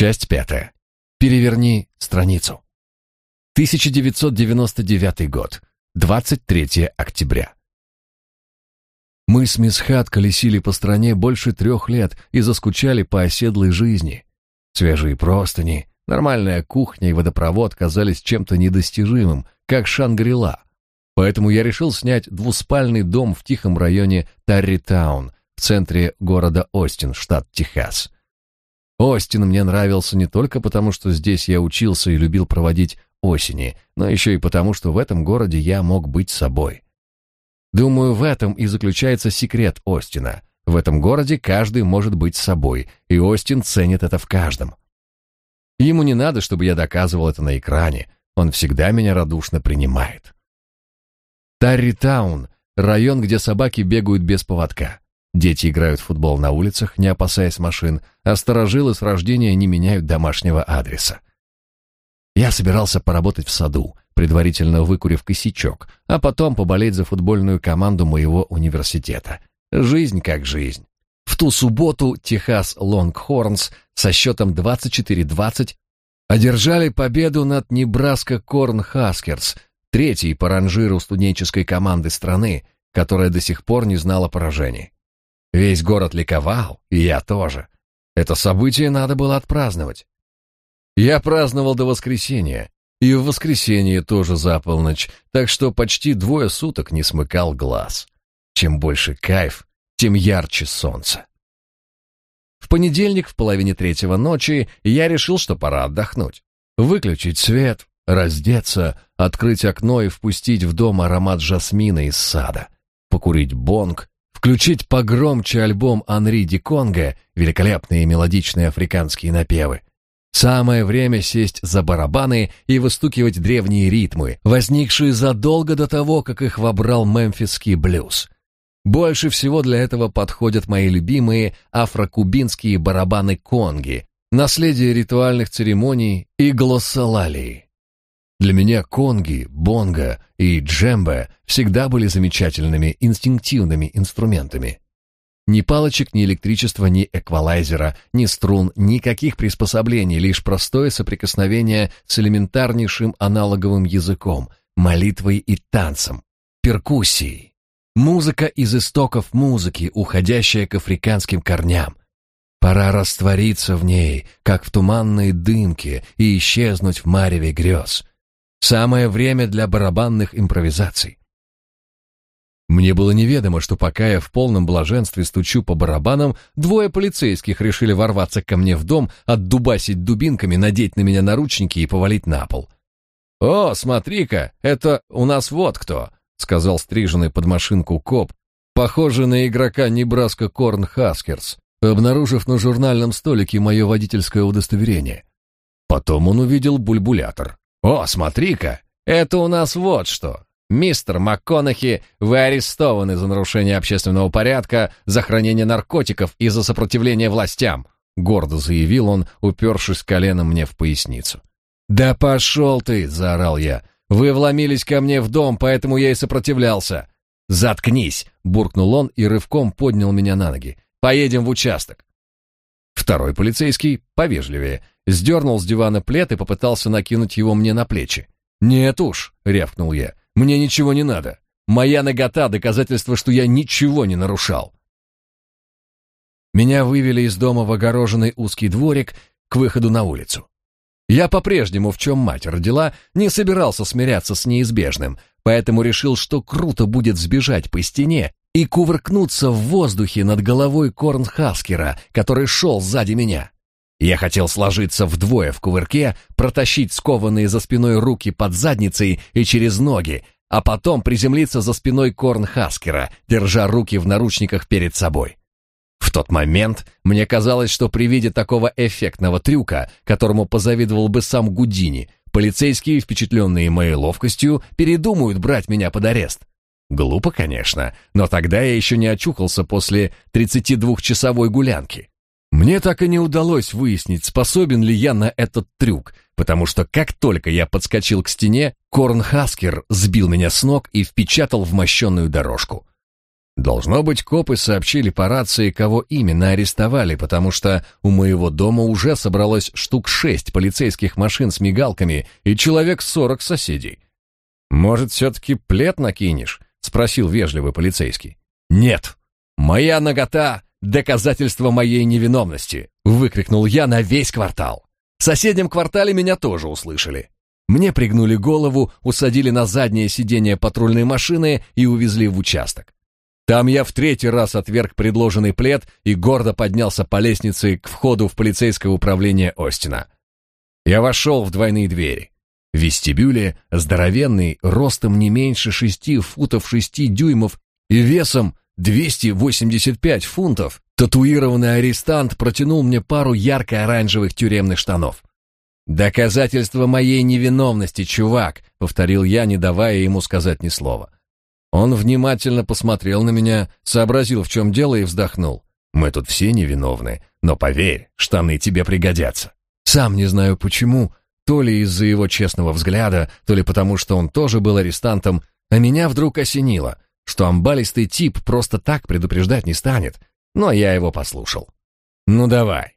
Часть пятая. Переверни страницу. 1999 год. 23 октября. Мы с мисс Хат колесили по стране больше трех лет и заскучали по оседлой жизни. Свежие простыни, нормальная кухня и водопровод казались чем-то недостижимым, как Шангрила. Поэтому я решил снять двуспальный дом в тихом районе Тарритаун, в центре города Остин, штат Техас. Остин мне нравился не только потому, что здесь я учился и любил проводить осени, но еще и потому, что в этом городе я мог быть собой. Думаю, в этом и заключается секрет Остина. В этом городе каждый может быть собой, и Остин ценит это в каждом. Ему не надо, чтобы я доказывал это на экране, он всегда меня радушно принимает. Тарритаун — район, где собаки бегают без поводка. Дети играют в футбол на улицах, не опасаясь машин, а старожилы с рождения не меняют домашнего адреса. Я собирался поработать в саду, предварительно выкурив косячок, а потом поболеть за футбольную команду моего университета. Жизнь как жизнь. В ту субботу Техас Лонгхорнс со счетом 24-20 одержали победу над Небраска Корн Хаскерс, третьей по ранжиру студенческой команды страны, которая до сих пор не знала поражений. Весь город ликовал, и я тоже. Это событие надо было отпраздновать. Я праздновал до воскресенья, и в воскресенье тоже за полночь, так что почти двое суток не смыкал глаз. Чем больше кайф, тем ярче солнце. В понедельник в половине третьего ночи я решил, что пора отдохнуть. Выключить свет, раздеться, открыть окно и впустить в дом аромат жасмина из сада, покурить бонг, включить погромче альбом Анри Ди Конго, великолепные мелодичные африканские напевы. Самое время сесть за барабаны и выстукивать древние ритмы, возникшие задолго до того, как их вобрал мемфисский блюз. Больше всего для этого подходят мои любимые афрокубинские барабаны конги, наследие ритуальных церемоний и глоссолалии. Для меня конги, бонго и джембе всегда были замечательными инстинктивными инструментами. Ни палочек, ни электричества, ни эквалайзера, ни струн, никаких приспособлений, лишь простое соприкосновение с элементарнейшим аналоговым языком, молитвой и танцем, перкуссией. Музыка из истоков музыки, уходящая к африканским корням. Пора раствориться в ней, как в туманной дымке, и исчезнуть в мареве грез. Самое время для барабанных импровизаций. Мне было неведомо, что пока я в полном блаженстве стучу по барабанам, двое полицейских решили ворваться ко мне в дом, отдубасить дубинками, надеть на меня наручники и повалить на пол. «О, смотри-ка, это у нас вот кто», — сказал стриженный под машинку коп, похожий на игрока Небраска Корн Хаскерс, обнаружив на журнальном столике мое водительское удостоверение. Потом он увидел бульбулятор. «О, смотри-ка, это у нас вот что. Мистер МакКонахи, вы арестованы за нарушение общественного порядка, за хранение наркотиков и за сопротивление властям», гордо заявил он, упершись коленом мне в поясницу. «Да пошел ты!» — заорал я. «Вы вломились ко мне в дом, поэтому я и сопротивлялся». «Заткнись!» — буркнул он и рывком поднял меня на ноги. «Поедем в участок». Второй полицейский, повежливее, сдернул с дивана плед и попытался накинуть его мне на плечи. «Нет уж», — рявкнул я, — «мне ничего не надо. Моя нагота — доказательство, что я ничего не нарушал». Меня вывели из дома в огороженный узкий дворик к выходу на улицу. Я по-прежнему, в чем мать родила, не собирался смиряться с неизбежным, поэтому решил, что круто будет сбежать по стене и кувыркнуться в воздухе над головой Корнхаскера, который шел сзади меня. Я хотел сложиться вдвое в кувырке, протащить скованные за спиной руки под задницей и через ноги, а потом приземлиться за спиной Корнхаскера, держа руки в наручниках перед собой. В тот момент мне казалось, что при виде такого эффектного трюка, которому позавидовал бы сам Гудини, полицейские, впечатленные моей ловкостью, передумают брать меня под арест. Глупо, конечно, но тогда я еще не очухался после 32-часовой гулянки. Мне так и не удалось выяснить, способен ли я на этот трюк, потому что как только я подскочил к стене, Корнхаскер сбил меня с ног и впечатал в мощенную дорожку. Должно быть, копы сообщили по рации, кого именно арестовали, потому что у моего дома уже собралось штук шесть полицейских машин с мигалками и человек сорок соседей. «Может, все-таки плед накинешь?» — спросил вежливый полицейский. «Нет, моя нагота — доказательство моей невиновности!» — выкрикнул я на весь квартал. В соседнем квартале меня тоже услышали. Мне пригнули голову, усадили на заднее сиденье патрульной машины и увезли в участок. Там я в третий раз отверг предложенный плед и гордо поднялся по лестнице к входу в полицейское управление Остина. Я вошел в двойные двери. В вестибюле здоровенный, ростом не меньше шести футов шести дюймов и весом 285 фунтов, татуированный арестант протянул мне пару ярко-оранжевых тюремных штанов. «Доказательство моей невиновности, чувак», — повторил я, не давая ему сказать ни слова. Он внимательно посмотрел на меня, сообразил, в чем дело, и вздохнул. «Мы тут все невиновны, но поверь, штаны тебе пригодятся». Сам не знаю почему, то ли из-за его честного взгляда, то ли потому, что он тоже был арестантом, а меня вдруг осенило, что амбалистый тип просто так предупреждать не станет, но я его послушал. «Ну давай».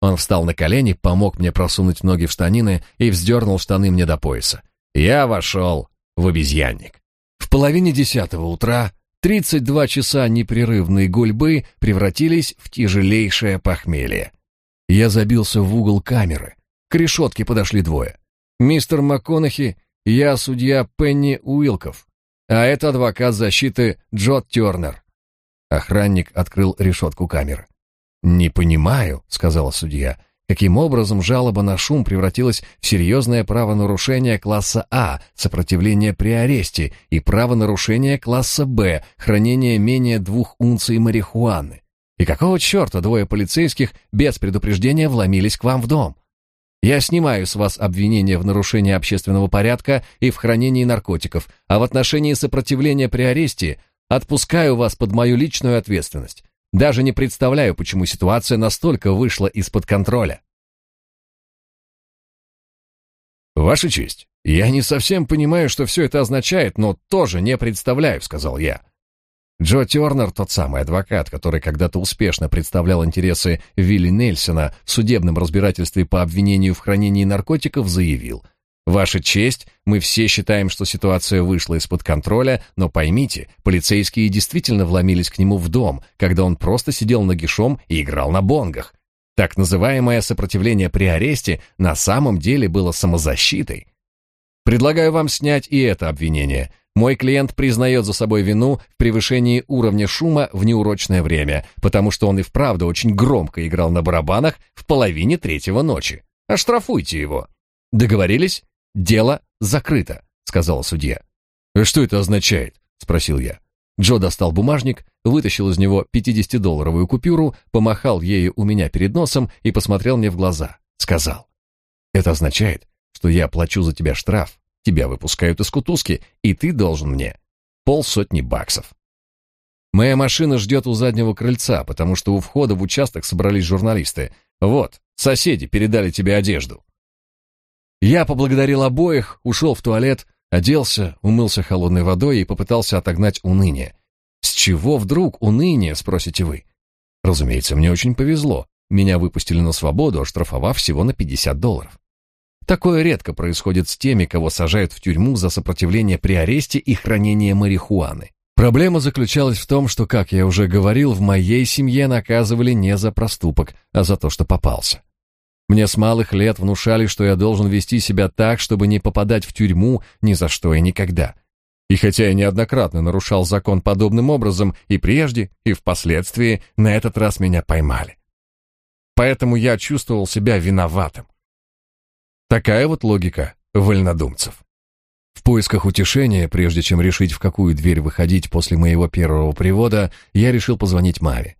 Он встал на колени, помог мне просунуть ноги в штанины и вздернул штаны мне до пояса. Я вошел в обезьянник. В половине десятого утра 32 часа непрерывной гульбы превратились в тяжелейшее похмелье. Я забился в угол камеры, к решетке подошли двое. Мистер МакКонахи, я судья Пенни Уилков, а это адвокат защиты Джот Тернер. Охранник открыл решетку камеры. «Не понимаю», — сказала судья, каким образом жалоба на шум превратилась в серьезное правонарушение класса А, сопротивление при аресте, и правонарушение класса Б, хранение менее двух унций марихуаны. И какого черта двое полицейских без предупреждения вломились к вам в дом? Я снимаю с вас обвинение в нарушении общественного порядка и в хранении наркотиков, а в отношении сопротивления при аресте отпускаю вас под мою личную ответственность. Даже не представляю, почему ситуация настолько вышла из-под контроля. Ваша честь, я не совсем понимаю, что все это означает, но тоже не представляю, сказал я. Джо Тернер, тот самый адвокат, который когда-то успешно представлял интересы Вилли Нельсона в судебном разбирательстве по обвинению в хранении наркотиков, заявил: "Ваша честь, мы все считаем, что ситуация вышла из-под контроля, но поймите, полицейские действительно вломились к нему в дом, когда он просто сидел нагишом и играл на бонгах. Так называемое сопротивление при аресте на самом деле было самозащитой. Предлагаю вам снять и это обвинение. Мой клиент признает за собой вину в превышении уровня шума в неурочное время, потому что он и вправду очень громко играл на барабанах в половине третьего ночи. Оштрафуйте его. Договорились? Дело закрыто, сказала судья. Что это означает? спросил я. Джо достал бумажник, вытащил из него 50-долларовую купюру, помахал ею у меня перед носом и посмотрел мне в глаза. Сказал: "Это означает, что я плачу за тебя штраф Тебя выпускают из кутузки, и ты должен мне полсотни баксов. Моя машина ждет у заднего крыльца, потому что у входа в участок собрались журналисты. Вот, соседи передали тебе одежду. Я поблагодарил обоих, ушел в туалет, оделся, умылся холодной водой и попытался отогнать уныние. С чего вдруг уныние, спросите вы? Разумеется, мне очень повезло. Меня выпустили на свободу, оштрафовав всего на 50 долларов. Такое редко происходит с теми, кого сажают в тюрьму за сопротивление при аресте и хранение марихуаны. Проблема заключалась в том, что, как я уже говорил, в моей семье наказывали не за проступок, а за то, что попался. Мне с малых лет внушали, что я должен вести себя так, чтобы не попадать в тюрьму ни за что и никогда. И хотя я неоднократно нарушал закон подобным образом и прежде, и впоследствии, на этот раз меня поймали. Поэтому я чувствовал себя виноватым. Такая вот логика вольнодумцев. В поисках утешения, прежде чем решить, в какую дверь выходить после моего первого привода, я решил позвонить Маре.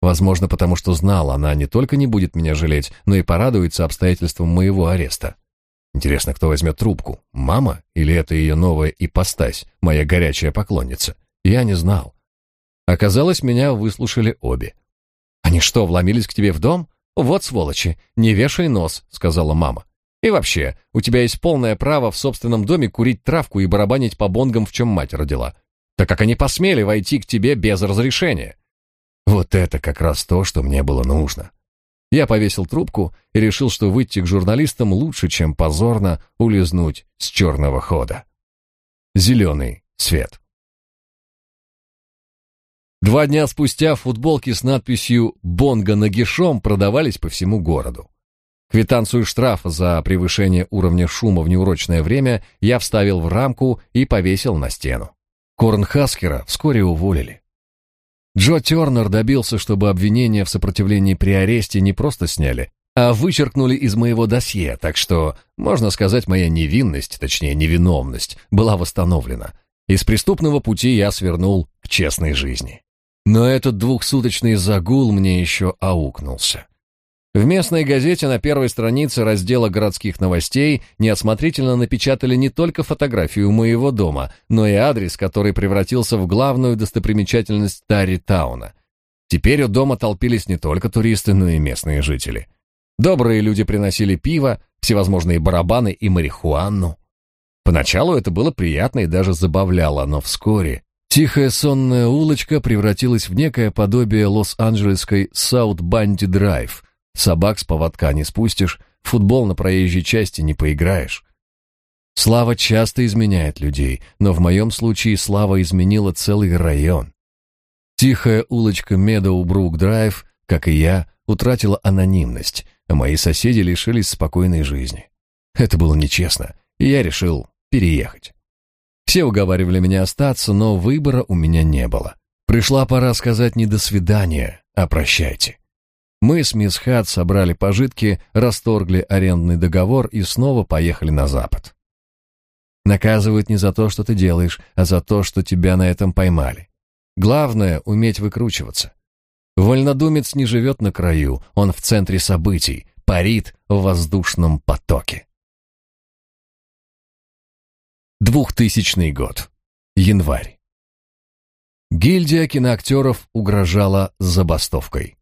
Возможно, потому что знал, она не только не будет меня жалеть, но и порадуется обстоятельствам моего ареста. Интересно, кто возьмет трубку? Мама или это ее новая ипостась, моя горячая поклонница? Я не знал. Оказалось, меня выслушали обе. Они что, вломились к тебе в дом? Вот сволочи, не вешай нос, сказала мама. И вообще, у тебя есть полное право в собственном доме курить травку и барабанить по бонгам, в чем мать родила. Так как они посмели войти к тебе без разрешения? Вот это как раз то, что мне было нужно. Я повесил трубку и решил, что выйти к журналистам лучше, чем позорно улизнуть с черного хода. Зеленый свет. Два дня спустя футболки с надписью «Бонго нагишом» продавались по всему городу. Квитанцию штрафа за превышение уровня шума в неурочное время я вставил в рамку и повесил на стену. Корнхаскера вскоре уволили. Джо Тернер добился, чтобы обвинения в сопротивлении при аресте не просто сняли, а вычеркнули из моего досье, так что, можно сказать, моя невинность, точнее невиновность, была восстановлена. Из преступного пути я свернул к честной жизни. Но этот двухсуточный загул мне еще аукнулся. В местной газете на первой странице раздела городских новостей неосмотрительно напечатали не только фотографию моего дома, но и адрес, который превратился в главную достопримечательность Тарри-тауна. Теперь у дома толпились не только туристы, но и местные жители. Добрые люди приносили пиво, всевозможные барабаны и марихуану. Поначалу это было приятно и даже забавляло, но вскоре тихая сонная улочка превратилась в некое подобие лос-анджелесской Саут-Банди-Драйв — Собак с поводка не спустишь, футбол на проезжей части не поиграешь. Слава часто изменяет людей, но в моем случае слава изменила целый район. Тихая улочка Медоу-Брук-Драйв, как и я, утратила анонимность, а мои соседи лишились спокойной жизни. Это было нечестно, и я решил переехать. Все уговаривали меня остаться, но выбора у меня не было. Пришла пора сказать не «до свидания», а «прощайте». Мы с мисс Хат собрали пожитки, расторгли арендный договор и снова поехали на запад. Наказывают не за то, что ты делаешь, а за то, что тебя на этом поймали. Главное — уметь выкручиваться. Вольнодумец не живет на краю, он в центре событий, парит в воздушном потоке. Двухтысячный год. Январь. Гильдия киноактеров угрожала забастовкой.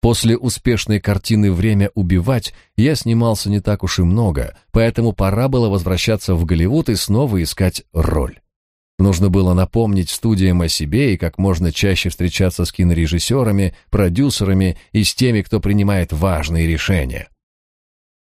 После успешной картины «Время убивать» я снимался не так уж и много, поэтому пора было возвращаться в Голливуд и снова искать роль. Нужно было напомнить студиям о себе и как можно чаще встречаться с кинорежиссерами, продюсерами и с теми, кто принимает важные решения.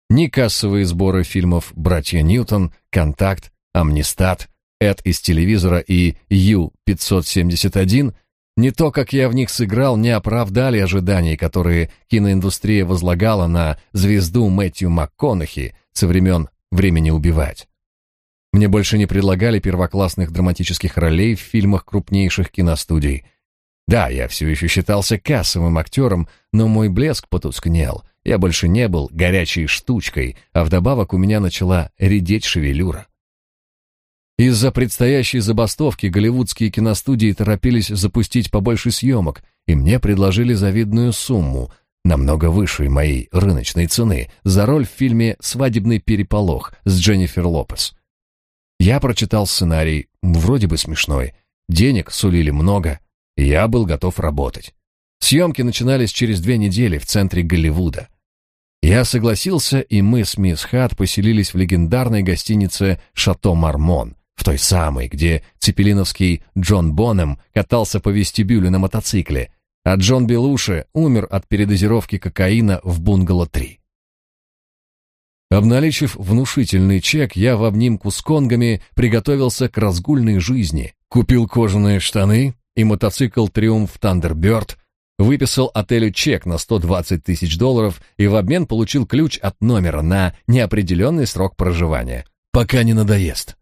Ни кассовые сборы фильмов «Братья Ньютон», «Контакт», «Амнистат», «Эд из телевизора» и «Ю-571» Не то, как я в них сыграл, не оправдали ожиданий, которые киноиндустрия возлагала на звезду Мэтью МакКонахи со времен «Времени убивать». Мне больше не предлагали первоклассных драматических ролей в фильмах крупнейших киностудий. Да, я все еще считался кассовым актером, но мой блеск потускнел. Я больше не был горячей штучкой, а вдобавок у меня начала редеть шевелюра. Из-за предстоящей забастовки голливудские киностудии торопились запустить побольше съемок, и мне предложили завидную сумму, намного выше моей рыночной цены, за роль в фильме «Свадебный переполох» с Дженнифер Лопес. Я прочитал сценарий, вроде бы смешной, денег сулили много, и я был готов работать. Съемки начинались через две недели в центре Голливуда. Я согласился, и мы с мисс Хат поселились в легендарной гостинице «Шато Мармон», в той самой, где цепелиновский Джон Бонем катался по вестибюлю на мотоцикле, а Джон Белуши умер от передозировки кокаина в бунгало-3. Обналичив внушительный чек, я в обнимку с конгами приготовился к разгульной жизни, купил кожаные штаны и мотоцикл «Триумф Тандерберт», выписал отелю чек на 120 тысяч долларов и в обмен получил ключ от номера на неопределенный срок проживания, пока не надоест.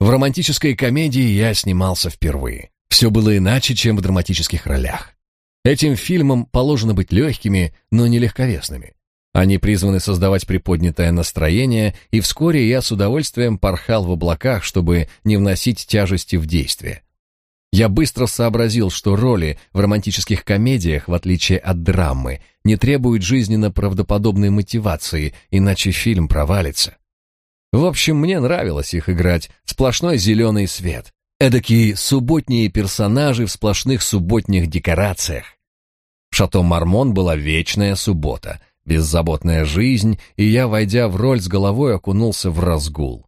В романтической комедии я снимался впервые. Все было иначе, чем в драматических ролях. Этим фильмам положено быть легкими, но не легковесными. Они призваны создавать приподнятое настроение, и вскоре я с удовольствием порхал в облаках, чтобы не вносить тяжести в действие. Я быстро сообразил, что роли в романтических комедиях, в отличие от драмы, не требуют жизненно правдоподобной мотивации, иначе фильм провалится. В общем, мне нравилось их играть, сплошной зеленый свет. Эдакие субботние персонажи в сплошных субботних декорациях. В Шато Мармон была вечная суббота, беззаботная жизнь, и я, войдя в роль с головой, окунулся в разгул.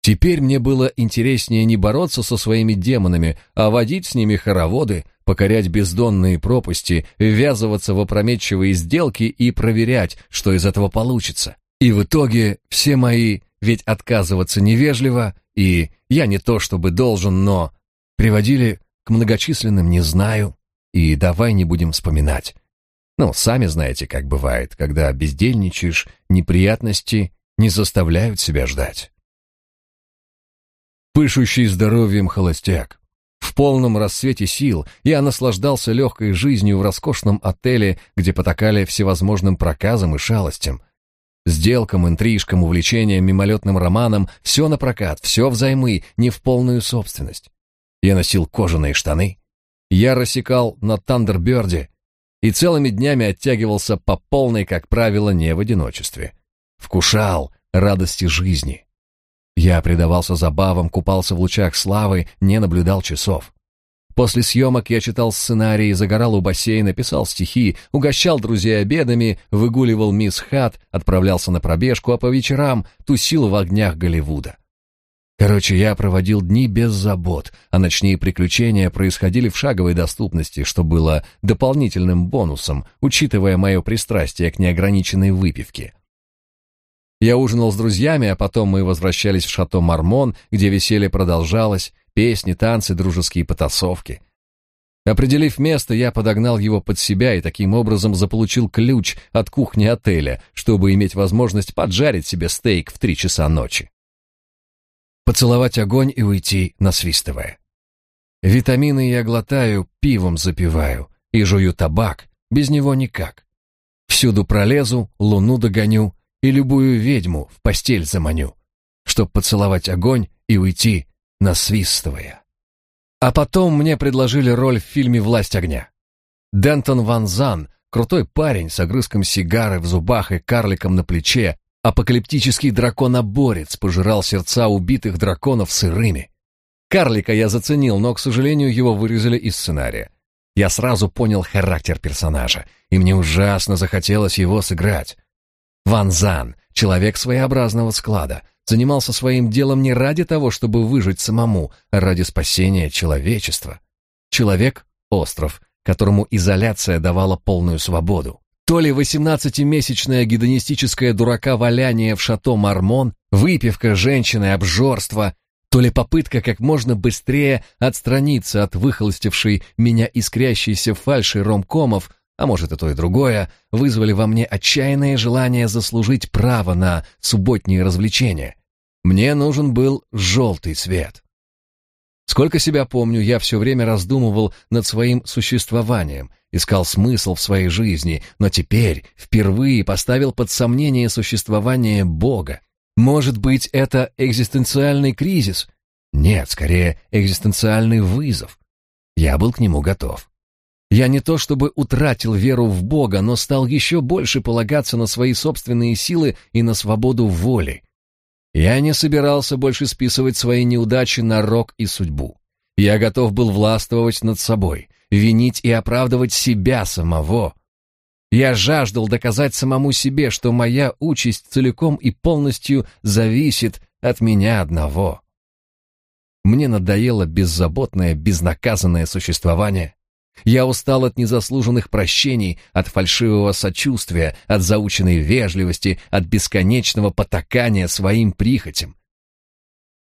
Теперь мне было интереснее не бороться со своими демонами, а водить с ними хороводы, покорять бездонные пропасти, ввязываться в опрометчивые сделки и проверять, что из этого получится. И в итоге все мои «ведь отказываться невежливо» и «я не то чтобы должен, но...» приводили к многочисленным «не знаю» и «давай не будем вспоминать». Ну, сами знаете, как бывает, когда бездельничаешь, неприятности не заставляют себя ждать. Пышущий здоровьем холостяк. В полном рассвете сил я наслаждался легкой жизнью в роскошном отеле, где потакали всевозможным проказам и шалостям. Сделкам, интрижкам, увлечениям, мимолетным романам — все на прокат, все взаймы, не в полную собственность. Я носил кожаные штаны. Я рассекал на Тандерберде и целыми днями оттягивался по полной, как правило, не в одиночестве. Вкушал радости жизни. Я предавался забавам, купался в лучах славы, не наблюдал часов. После съемок я читал сценарии, загорал у бассейна, писал стихи, угощал друзей обедами, выгуливал мисс Хат, отправлялся на пробежку, а по вечерам тусил в огнях Голливуда. Короче, я проводил дни без забот, а ночные приключения происходили в шаговой доступности, что было дополнительным бонусом, учитывая мое пристрастие к неограниченной выпивке. Я ужинал с друзьями, а потом мы возвращались в шато Мармон, где веселье продолжалось, песни, танцы, дружеские потасовки. Определив место, я подогнал его под себя и таким образом заполучил ключ от кухни отеля, чтобы иметь возможность поджарить себе стейк в три часа ночи. Поцеловать огонь и уйти, насвистывая. Витамины я глотаю, пивом запиваю и жую табак, без него никак. Всюду пролезу, луну догоню, и любую ведьму в постель заманю, чтоб поцеловать огонь и уйти, насвистывая. А потом мне предложили роль в фильме «Власть огня». Дентон Ван Зан, крутой парень с огрызком сигары в зубах и карликом на плече, апокалиптический драконоборец, пожирал сердца убитых драконов сырыми. Карлика я заценил, но, к сожалению, его вырезали из сценария. Я сразу понял характер персонажа, и мне ужасно захотелось его сыграть. Ван Зан, человек своеобразного склада, занимался своим делом не ради того, чтобы выжить самому, а ради спасения человечества. Человек — остров, которому изоляция давала полную свободу. То ли восемнадцатимесячное гедонистическое дурака валяние в шато Мармон, выпивка женщины, обжорство, то ли попытка как можно быстрее отстраниться от выхолостившей меня искрящейся фальши ромкомов, а может и то и другое, вызвали во мне отчаянное желание заслужить право на субботние развлечения. Мне нужен был желтый цвет. Сколько себя помню, я все время раздумывал над своим существованием, искал смысл в своей жизни, но теперь впервые поставил под сомнение существование Бога. Может быть, это экзистенциальный кризис? Нет, скорее, экзистенциальный вызов. Я был к нему готов. Я не то чтобы утратил веру в Бога, но стал еще больше полагаться на свои собственные силы и на свободу воли. Я не собирался больше списывать свои неудачи на рок и судьбу. Я готов был властвовать над собой, винить и оправдывать себя самого. Я жаждал доказать самому себе, что моя участь целиком и полностью зависит от меня одного. Мне надоело беззаботное, безнаказанное существование. Я устал от незаслуженных прощений, от фальшивого сочувствия, от заученной вежливости, от бесконечного потакания своим прихотям.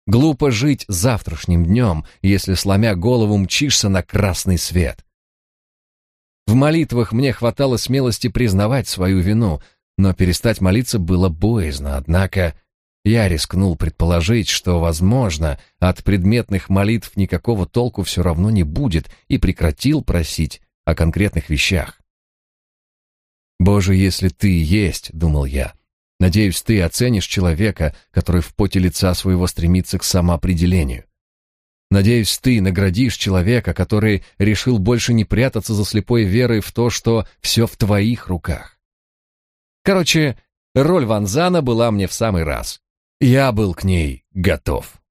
Глупо жить завтрашним днем, если, сломя голову, мчишься на красный свет. В молитвах мне хватало смелости признавать свою вину, но перестать молиться было боязно, однако я рискнул предположить, что, возможно, от предметных молитв никакого толку все равно не будет, и прекратил просить о конкретных вещах. «Боже, если ты есть», — думал я, — «надеюсь, ты оценишь человека, который в поте лица своего стремится к самоопределению. Надеюсь, ты наградишь человека, который решил больше не прятаться за слепой верой в то, что все в твоих руках». Короче, роль Ванзана была мне в самый раз. Я был к ней готов.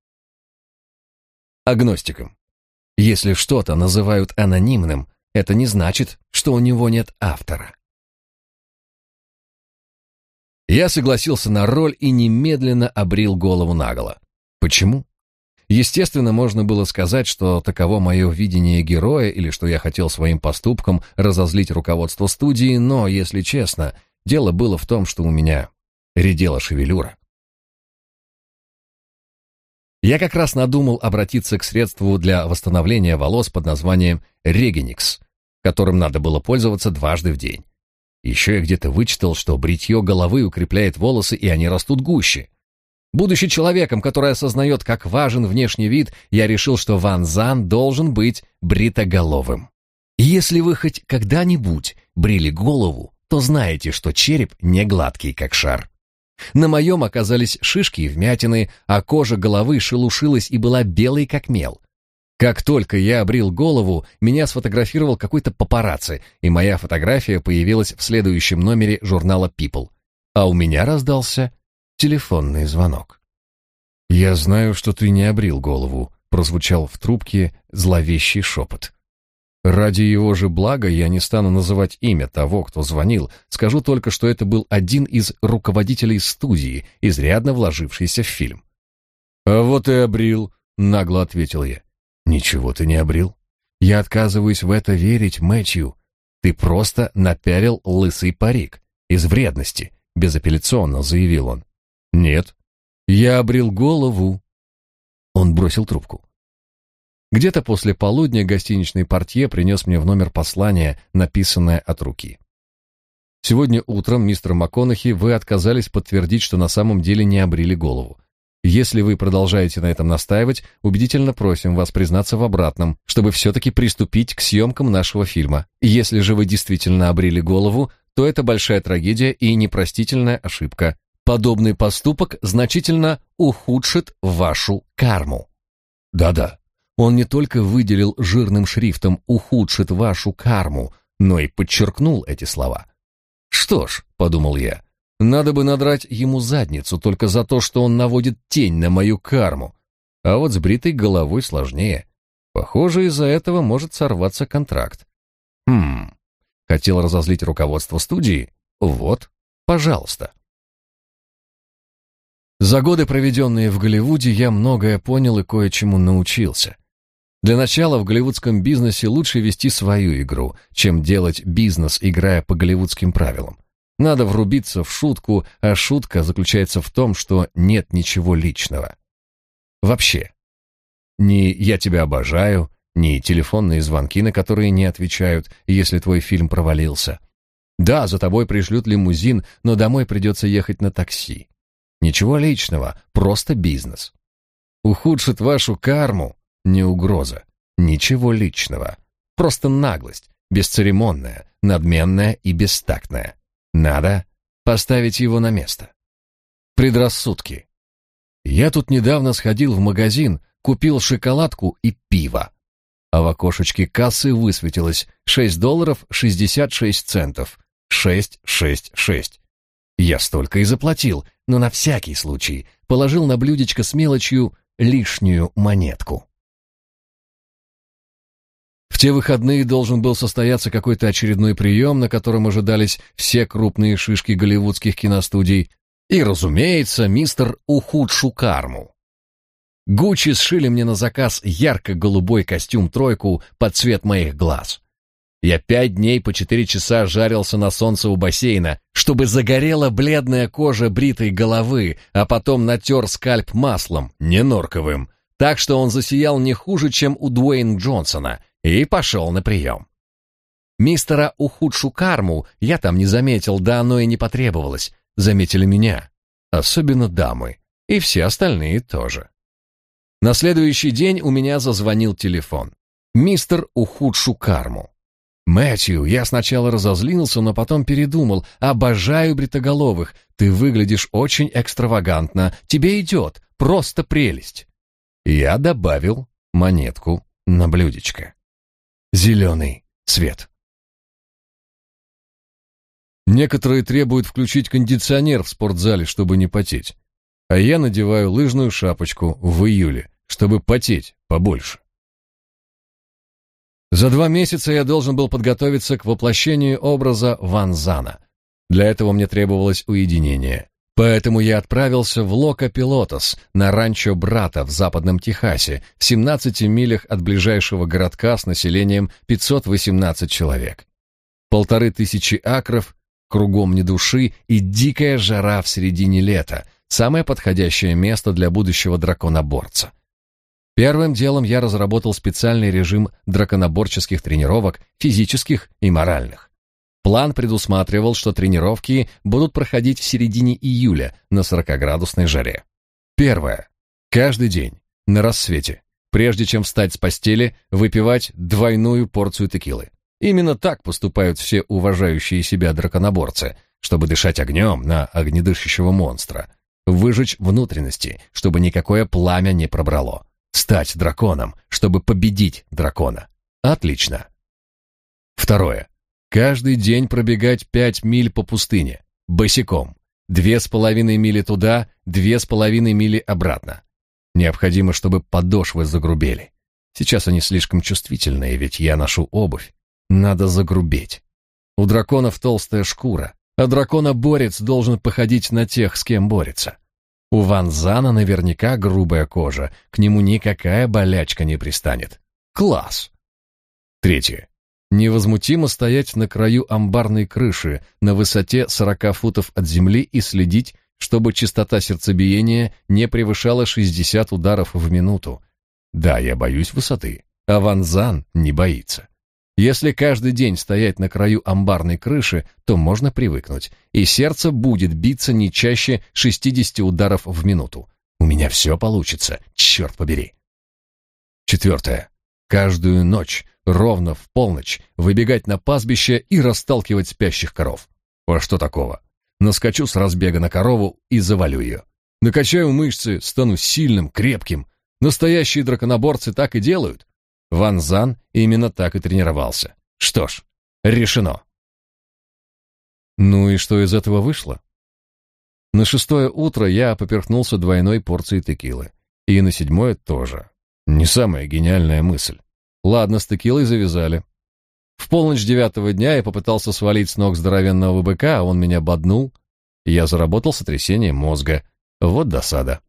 Агностиком. Если что-то называют анонимным, это не значит, что у него нет автора. Я согласился на роль и немедленно обрил голову наголо. Почему? Естественно, можно было сказать, что таково мое видение героя или что я хотел своим поступком разозлить руководство студии, но, если честно, дело было в том, что у меня редела шевелюра. Я как раз надумал обратиться к средству для восстановления волос под названием Регеникс, которым надо было пользоваться дважды в день. Еще я где-то вычитал, что бритье головы укрепляет волосы, и они растут гуще. Будучи человеком, который осознает, как важен внешний вид, я решил, что Ван Зан должен быть бритоголовым. Если вы хоть когда-нибудь брили голову, то знаете, что череп не гладкий, как шар. На моем оказались шишки и вмятины, а кожа головы шелушилась и была белой, как мел. Как только я обрил голову, меня сфотографировал какой-то папарацци, и моя фотография появилась в следующем номере журнала People. А у меня раздался телефонный звонок. «Я знаю, что ты не обрил голову», — прозвучал в трубке зловещий шепот. Ради его же блага я не стану называть имя того, кто звонил, скажу только, что это был один из руководителей студии, изрядно вложившийся в фильм. «А вот и обрил», — нагло ответил я. «Ничего ты не обрил. Я отказываюсь в это верить, Мэтью. Ты просто напялил лысый парик. Из вредности», — безапелляционно заявил он. «Нет, я обрил голову». Он бросил трубку. Где-то после полудня гостиничный портье принес мне в номер послание, написанное от руки. Сегодня утром, мистер МакКонахи, вы отказались подтвердить, что на самом деле не обрили голову. Если вы продолжаете на этом настаивать, убедительно просим вас признаться в обратном, чтобы все-таки приступить к съемкам нашего фильма. Если же вы действительно обрели голову, то это большая трагедия и непростительная ошибка. Подобный поступок значительно ухудшит вашу карму. Да-да, он не только выделил жирным шрифтом «ухудшит вашу карму», но и подчеркнул эти слова. «Что ж», — подумал я, — «надо бы надрать ему задницу только за то, что он наводит тень на мою карму. А вот с бритой головой сложнее. Похоже, из-за этого может сорваться контракт». «Хм, хотел разозлить руководство студии? Вот, пожалуйста». За годы, проведенные в Голливуде, я многое понял и кое-чему научился. Для начала в голливудском бизнесе лучше вести свою игру, чем делать бизнес, играя по голливудским правилам. Надо врубиться в шутку, а шутка заключается в том, что нет ничего личного. Вообще. Ни «я тебя обожаю», ни телефонные звонки, на которые не отвечают, если твой фильм провалился. Да, за тобой пришлют лимузин, но домой придется ехать на такси. Ничего личного, просто бизнес. Ухудшит вашу карму, не угроза, ничего личного. Просто наглость, бесцеремонная, надменная и бестактная. Надо поставить его на место. Предрассудки. Я тут недавно сходил в магазин, купил шоколадку и пиво. А в окошечке кассы высветилось 6 долларов 66 центов. 666. Я столько и заплатил, но на всякий случай положил на блюдечко с мелочью лишнюю монетку. В те выходные должен был состояться какой-то очередной прием, на котором ожидались все крупные шишки голливудских киностудий и, разумеется, мистер Ухудшу Карму. Гуччи сшили мне на заказ ярко-голубой костюм-тройку под цвет моих глаз. Я пять дней по четыре часа жарился на солнце у бассейна, чтобы загорела бледная кожа бритой головы, а потом натер скальп маслом, не норковым, так что он засиял не хуже, чем у Дуэйн Джонсона, и пошел на прием. Мистера ухудшу карму я там не заметил, да оно и не потребовалось. Заметили меня, особенно дамы, и все остальные тоже. На следующий день у меня зазвонил телефон. Мистер ухудшу карму. Мэтью, я сначала разозлился, но потом передумал. Обожаю бритоголовых. Ты выглядишь очень экстравагантно. Тебе идет. Просто прелесть. Я добавил монетку на блюдечко. Зеленый цвет. Некоторые требуют включить кондиционер в спортзале, чтобы не потеть. А я надеваю лыжную шапочку в июле, чтобы потеть побольше. За два месяца я должен был подготовиться к воплощению образа Ван Зана. Для этого мне требовалось уединение. Поэтому я отправился в Лока-Пилотос, на ранчо брата в западном Техасе, в 17 милях от ближайшего городка с населением 518 человек. Полторы тысячи акров, кругом ни души и дикая жара в середине лета, самое подходящее место для будущего драконоборца. Первым делом я разработал специальный режим драконоборческих тренировок, физических и моральных. План предусматривал, что тренировки будут проходить в середине июля на 40-градусной жаре. Первое. Каждый день, на рассвете, прежде чем встать с постели, выпивать двойную порцию текилы. Именно так поступают все уважающие себя драконоборцы, чтобы дышать огнем на огнедышащего монстра, выжечь внутренности, чтобы никакое пламя не пробрало, стать драконом, чтобы победить дракона. Отлично. Второе. Каждый день пробегать пять миль по пустыне, босиком. Две с половиной мили туда, две с половиной мили обратно. Необходимо, чтобы подошвы загрубели. Сейчас они слишком чувствительные, ведь я ношу обувь. Надо загрубеть. У драконов толстая шкура, а дракона-борец должен походить на тех, с кем борется. У Ванзана наверняка грубая кожа, к нему никакая болячка не пристанет. Класс! Третье. Невозмутимо стоять на краю амбарной крыши на высоте 40 футов от земли и следить, чтобы частота сердцебиения не превышала 60 ударов в минуту. Да, я боюсь высоты, а Ванзан не боится. Если каждый день стоять на краю амбарной крыши, то можно привыкнуть, и сердце будет биться не чаще 60 ударов в минуту. У меня все получится, черт побери. Четвертое. Каждую ночь, ровно в полночь, выбегать на пастбище и расталкивать спящих коров. А что такого? Наскочу с разбега на корову и завалю ее. Накачаю мышцы, стану сильным, крепким. Настоящие драконоборцы так и делают. Ван Зан именно так и тренировался. Что ж, решено. Ну и что из этого вышло? На шестое утро я поперхнулся двойной порцией текилы. И на седьмое тоже. Не самая гениальная мысль. Ладно, с текилой завязали. В полночь девятого дня я попытался свалить с ног здоровенного быка, а он меня боднул. Я заработал сотрясение мозга. Вот досада.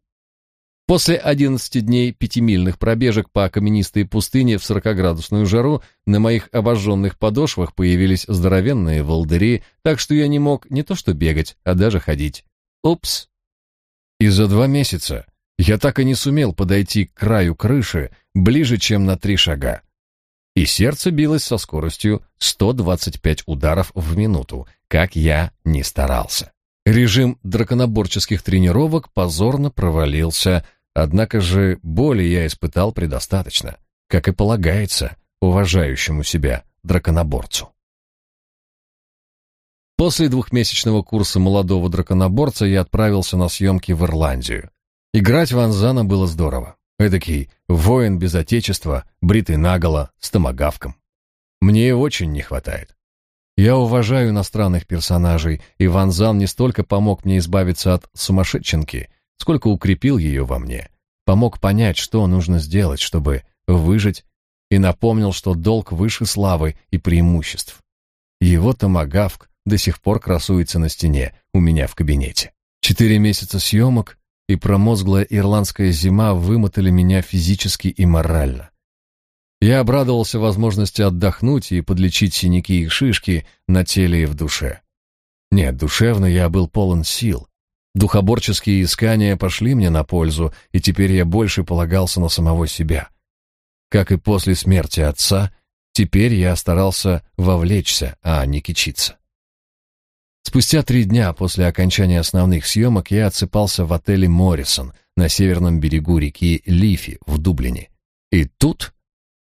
После 11 дней пятимильных пробежек по каменистой пустыне в 40-градусную жару на моих обожженных подошвах появились здоровенные волдыри, так что я не мог не то что бегать, а даже ходить. Упс. И за два месяца я так и не сумел подойти к краю крыши ближе, чем на три шага. И сердце билось со скоростью 125 ударов в минуту, как я не старался. Режим драконоборческих тренировок позорно провалился, Однако же боли я испытал предостаточно, как и полагается уважающему себя драконоборцу. После двухмесячного курса молодого драконоборца я отправился на съемки в Ирландию. Играть Ван Зана было здорово. Эдакий воин без отечества, бритый наголо, с томагавком. Мне очень не хватает. Я уважаю иностранных персонажей, и Ван Зан не столько помог мне избавиться от сумасшедшенки, сколько укрепил ее во мне, помог понять, что нужно сделать, чтобы выжить, и напомнил, что долг выше славы и преимуществ. Его томагавк до сих пор красуется на стене у меня в кабинете. Четыре месяца съемок и промозглая ирландская зима вымотали меня физически и морально. Я обрадовался возможности отдохнуть и подлечить синяки и шишки на теле и в душе. Нет, душевно я был полон сил, Духоборческие искания пошли мне на пользу, и теперь я больше полагался на самого себя. Как и после смерти отца, теперь я старался вовлечься, а не кичиться. Спустя три дня после окончания основных съемок я отсыпался в отеле «Моррисон» на северном берегу реки Лифи в Дублине. И тут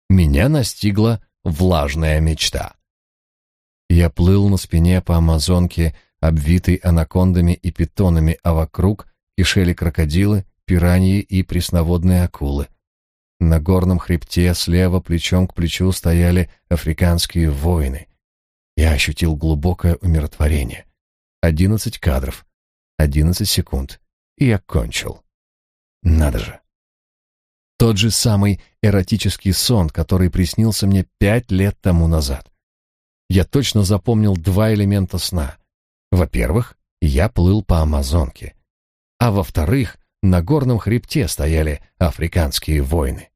меня настигла влажная мечта. Я плыл на спине по Амазонке обвитый анакондами и питонами, а вокруг кишели крокодилы, пираньи и пресноводные акулы. На горном хребте слева плечом к плечу стояли африканские воины. Я ощутил глубокое умиротворение. Одиннадцать кадров, одиннадцать секунд, и я кончил. Надо же. Тот же самый эротический сон, который приснился мне пять лет тому назад. Я точно запомнил два элемента сна. Во-первых, я плыл по Амазонке. А во-вторых, на горном хребте стояли африканские войны.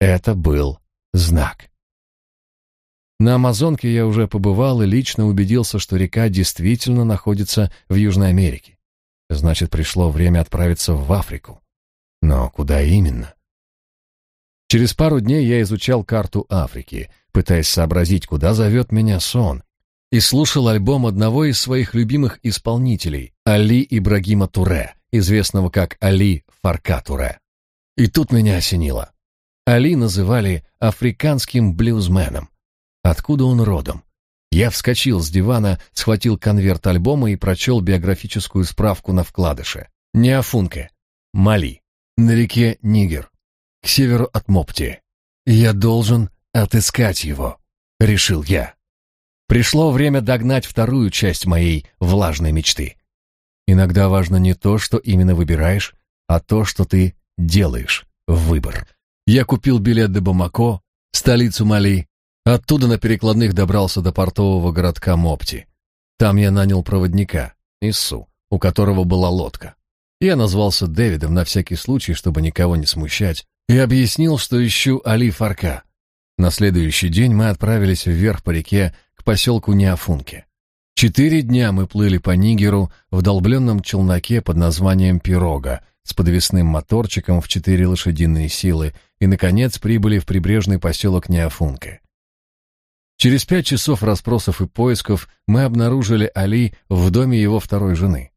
Это был знак. На Амазонке я уже побывал и лично убедился, что река действительно находится в Южной Америке. Значит, пришло время отправиться в Африку. Но куда именно? Через пару дней я изучал карту Африки, пытаясь сообразить, куда зовет меня сон, и слушал альбом одного из своих любимых исполнителей, Али Ибрагима Туре, известного как Али Фарка Туре. И тут меня осенило. Али называли африканским блюзменом. Откуда он родом? Я вскочил с дивана, схватил конверт альбома и прочел биографическую справку на вкладыше. Неафунке, Мали, на реке Нигер, к северу от Мопти. Я должен отыскать его, решил я. Пришло время догнать вторую часть моей влажной мечты. Иногда важно не то, что именно выбираешь, а то, что ты делаешь выбор. Я купил билет до Бамако, столицу Мали. Оттуда на перекладных добрался до портового городка Мопти. Там я нанял проводника, Иссу, у которого была лодка. Я назвался Дэвидом на всякий случай, чтобы никого не смущать, и объяснил, что ищу Али Фарка. На следующий день мы отправились вверх по реке к поселку Неафунке. Четыре дня мы плыли по Нигеру в долбленном челноке под названием «Пирога» с подвесным моторчиком в четыре лошадиные силы и, наконец, прибыли в прибрежный поселок Неафунке. Через пять часов расспросов и поисков мы обнаружили Али в доме его второй жены.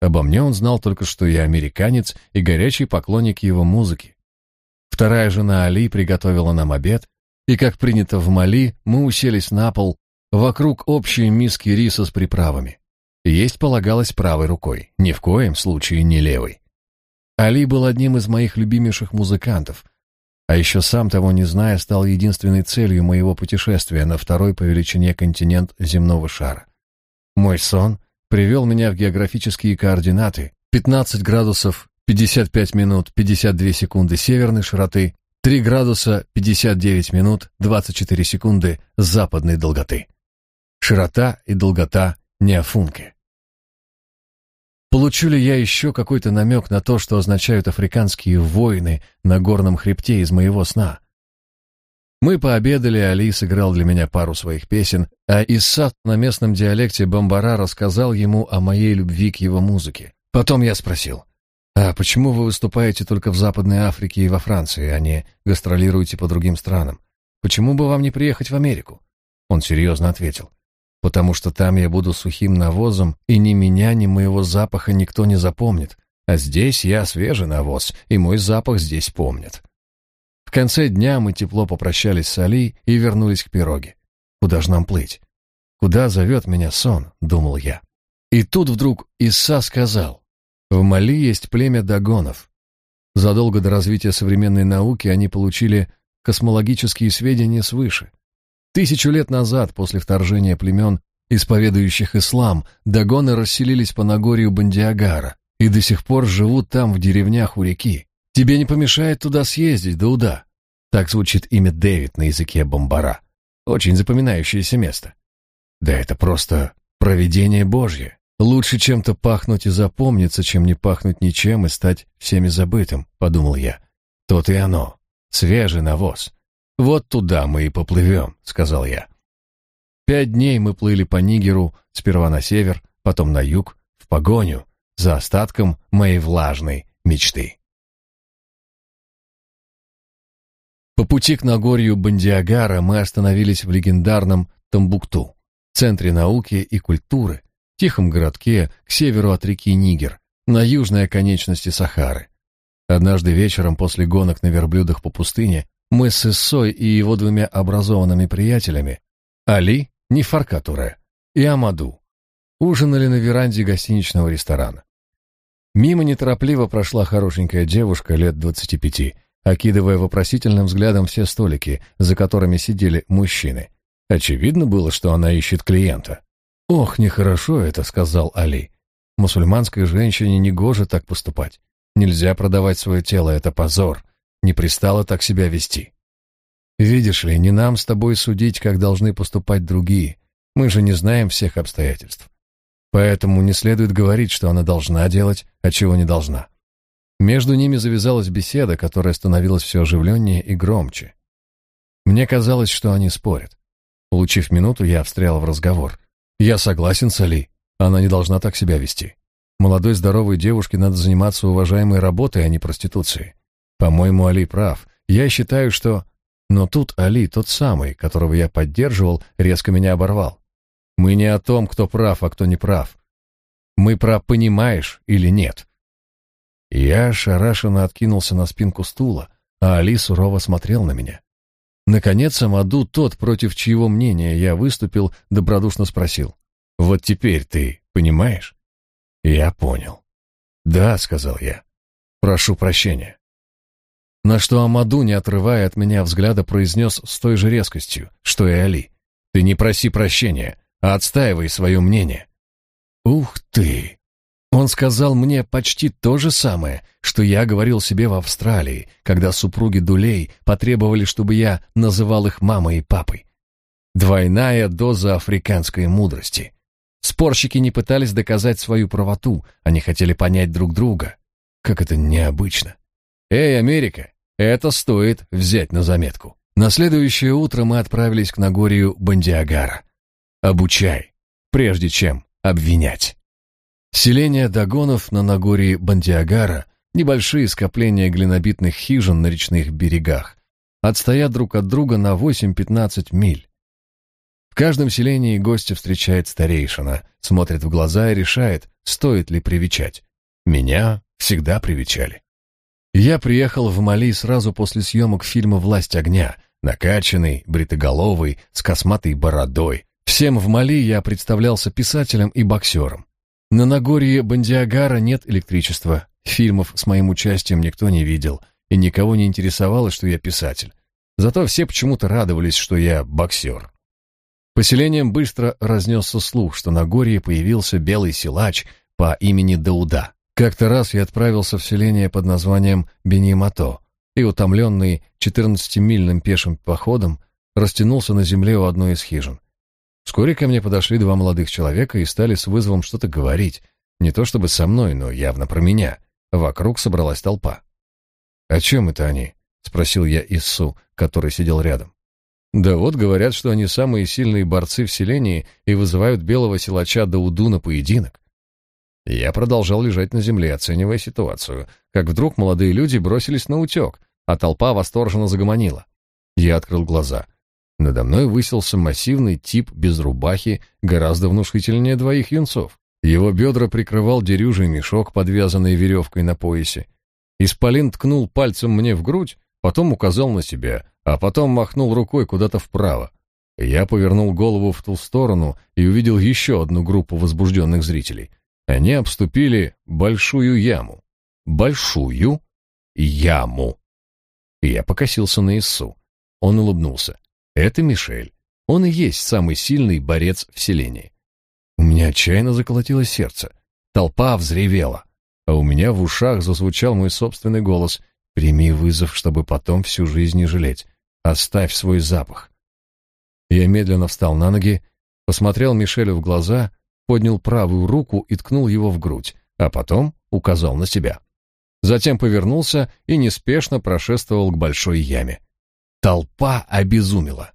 Обо мне он знал только, что я американец и горячий поклонник его музыки. Вторая жена Али приготовила нам обед, и, как принято в Мали, мы уселись на пол вокруг общей миски риса с приправами. Есть полагалось правой рукой, ни в коем случае не левой. Али был одним из моих любимейших музыкантов, а еще сам того не зная, стал единственной целью моего путешествия на второй по величине континент земного шара. Мой сон привел меня в географические координаты 15 градусов 55 минут 52 секунды северной широты, 3 градуса 59 минут 24 секунды западной долготы. Широта и долгота Неофунке. Получу ли я еще какой-то намек на то, что означают африканские войны на горном хребте из моего сна? Мы пообедали, Али сыграл для меня пару своих песен, а Иссат на местном диалекте бомбара рассказал ему о моей любви к его музыке. Потом я спросил, «А почему вы выступаете только в Западной Африке и во Франции, а не гастролируете по другим странам? Почему бы вам не приехать в Америку?» Он серьезно ответил, «Потому что там я буду сухим навозом, и ни меня, ни моего запаха никто не запомнит, а здесь я свежий навоз, и мой запах здесь помнят». В конце дня мы тепло попрощались с Али и вернулись к пироге. Куда же нам плыть? Куда зовет меня сон, думал я. И тут вдруг Иса сказал, в Мали есть племя дагонов. Задолго до развития современной науки они получили космологические сведения свыше. Тысячу лет назад, после вторжения племен, исповедующих ислам, дагоны расселились по Нагорью Бандиагара и до сих пор живут там в деревнях у реки. Тебе не помешает туда съездить, Дауда. Так звучит имя Дэвид на языке бомбара. Очень запоминающееся место. Да это просто провидение Божье. Лучше чем-то пахнуть и запомниться, чем не пахнуть ничем и стать всеми забытым, подумал я. То и оно. Свежий навоз. Вот туда мы и поплывем, сказал я. Пять дней мы плыли по Нигеру, сперва на север, потом на юг, в погоню, за остатком моей влажной мечты. По пути к Нагорью Бандиагара мы остановились в легендарном Тамбукту, центре науки и культуры, тихом городке к северу от реки Нигер, на южной оконечности Сахары. Однажды вечером после гонок на верблюдах по пустыне мы с Иссой и его двумя образованными приятелями, Али, Нефаркатуре и Амаду, ужинали на веранде гостиничного ресторана. Мимо неторопливо прошла хорошенькая девушка лет двадцати пяти, окидывая вопросительным взглядом все столики, за которыми сидели мужчины. Очевидно было, что она ищет клиента. «Ох, нехорошо это», — сказал Али. «Мусульманской женщине не гоже так поступать. Нельзя продавать свое тело, это позор. Не пристало так себя вести. Видишь ли, не нам с тобой судить, как должны поступать другие. Мы же не знаем всех обстоятельств. Поэтому не следует говорить, что она должна делать, а чего не должна. Между ними завязалась беседа, которая становилась все оживленнее и громче. Мне казалось, что они спорят. Получив минуту, я встрял в разговор. «Я согласен с Али. Она не должна так себя вести. Молодой здоровой девушке надо заниматься уважаемой работой, а не проституцией. По-моему, Али прав. Я считаю, что... Но тут Али, тот самый, которого я поддерживал, резко меня оборвал. Мы не о том, кто прав, а кто не прав. Мы про «понимаешь» или «нет». Я ошарашенно откинулся на спинку стула, а Али сурово смотрел на меня. Наконец, Амаду, тот, против чьего мнения я выступил, добродушно спросил. «Вот теперь ты понимаешь?» Я понял. «Да», — сказал я. «Прошу прощения». На что Амаду, не отрывая от меня взгляда, произнес с той же резкостью, что и Али. «Ты не проси прощения, а отстаивай свое мнение». «Ух ты!» Он сказал мне почти то же самое, что я говорил себе в Австралии, когда супруги Дулей потребовали, чтобы я называл их мамой и папой. Двойная доза африканской мудрости. Спорщики не пытались доказать свою правоту, они хотели понять друг друга. Как это необычно. Эй, Америка, это стоит взять на заметку. На следующее утро мы отправились к Нагорью Бандиагара. Обучай, прежде чем обвинять. Селение Дагонов на Нагорье Бандиагара — небольшие скопления глинобитных хижин на речных берегах, отстоят друг от друга на 8-15 миль. В каждом селении гостя встречает старейшина, смотрит в глаза и решает, стоит ли привечать. Меня всегда привечали. Я приехал в Мали сразу после съемок фильма «Власть огня», накачанный, бритоголовый, с косматой бородой. Всем в Мали я представлялся писателем и боксером. На Нагорье Бандиагара нет электричества. Фильмов с моим участием никто не видел, и никого не интересовало, что я писатель. Зато все почему-то радовались, что я боксер. Поселением быстро разнесся слух, что на горе появился белый силач по имени Дауда. Как-то раз я отправился в селение под названием Бенимато и, утомленный четырнадцатимильным пешим походом, растянулся на земле у одной из хижин. Вскоре ко мне подошли два молодых человека и стали с вызовом что-то говорить. Не то чтобы со мной, но явно про меня. Вокруг собралась толпа. «О чем это они?» — спросил я Иссу, который сидел рядом. «Да вот, говорят, что они самые сильные борцы в селении и вызывают белого силача Дауду на поединок». Я продолжал лежать на земле, оценивая ситуацию, как вдруг молодые люди бросились на утек, а толпа восторженно загомонила. Я открыл глаза. Надо мной высился массивный тип без рубахи, гораздо внушительнее двоих юнцов. Его бедра прикрывал дерюжий мешок, подвязанный веревкой на поясе. Исполин ткнул пальцем мне в грудь, потом указал на себя, а потом махнул рукой куда-то вправо. Я повернул голову в ту сторону и увидел еще одну группу возбужденных зрителей. Они обступили большую яму. Большую яму. Я покосился на Иссу. Он улыбнулся. Это Мишель. Он и есть самый сильный борец в селении. У меня отчаянно заколотилось сердце. Толпа взревела, а у меня в ушах зазвучал мой собственный голос. «Прими вызов, чтобы потом всю жизнь не жалеть. Оставь свой запах». Я медленно встал на ноги, посмотрел Мишелю в глаза, поднял правую руку и ткнул его в грудь, а потом указал на себя. Затем повернулся и неспешно прошествовал к большой яме. Толпа обезумела.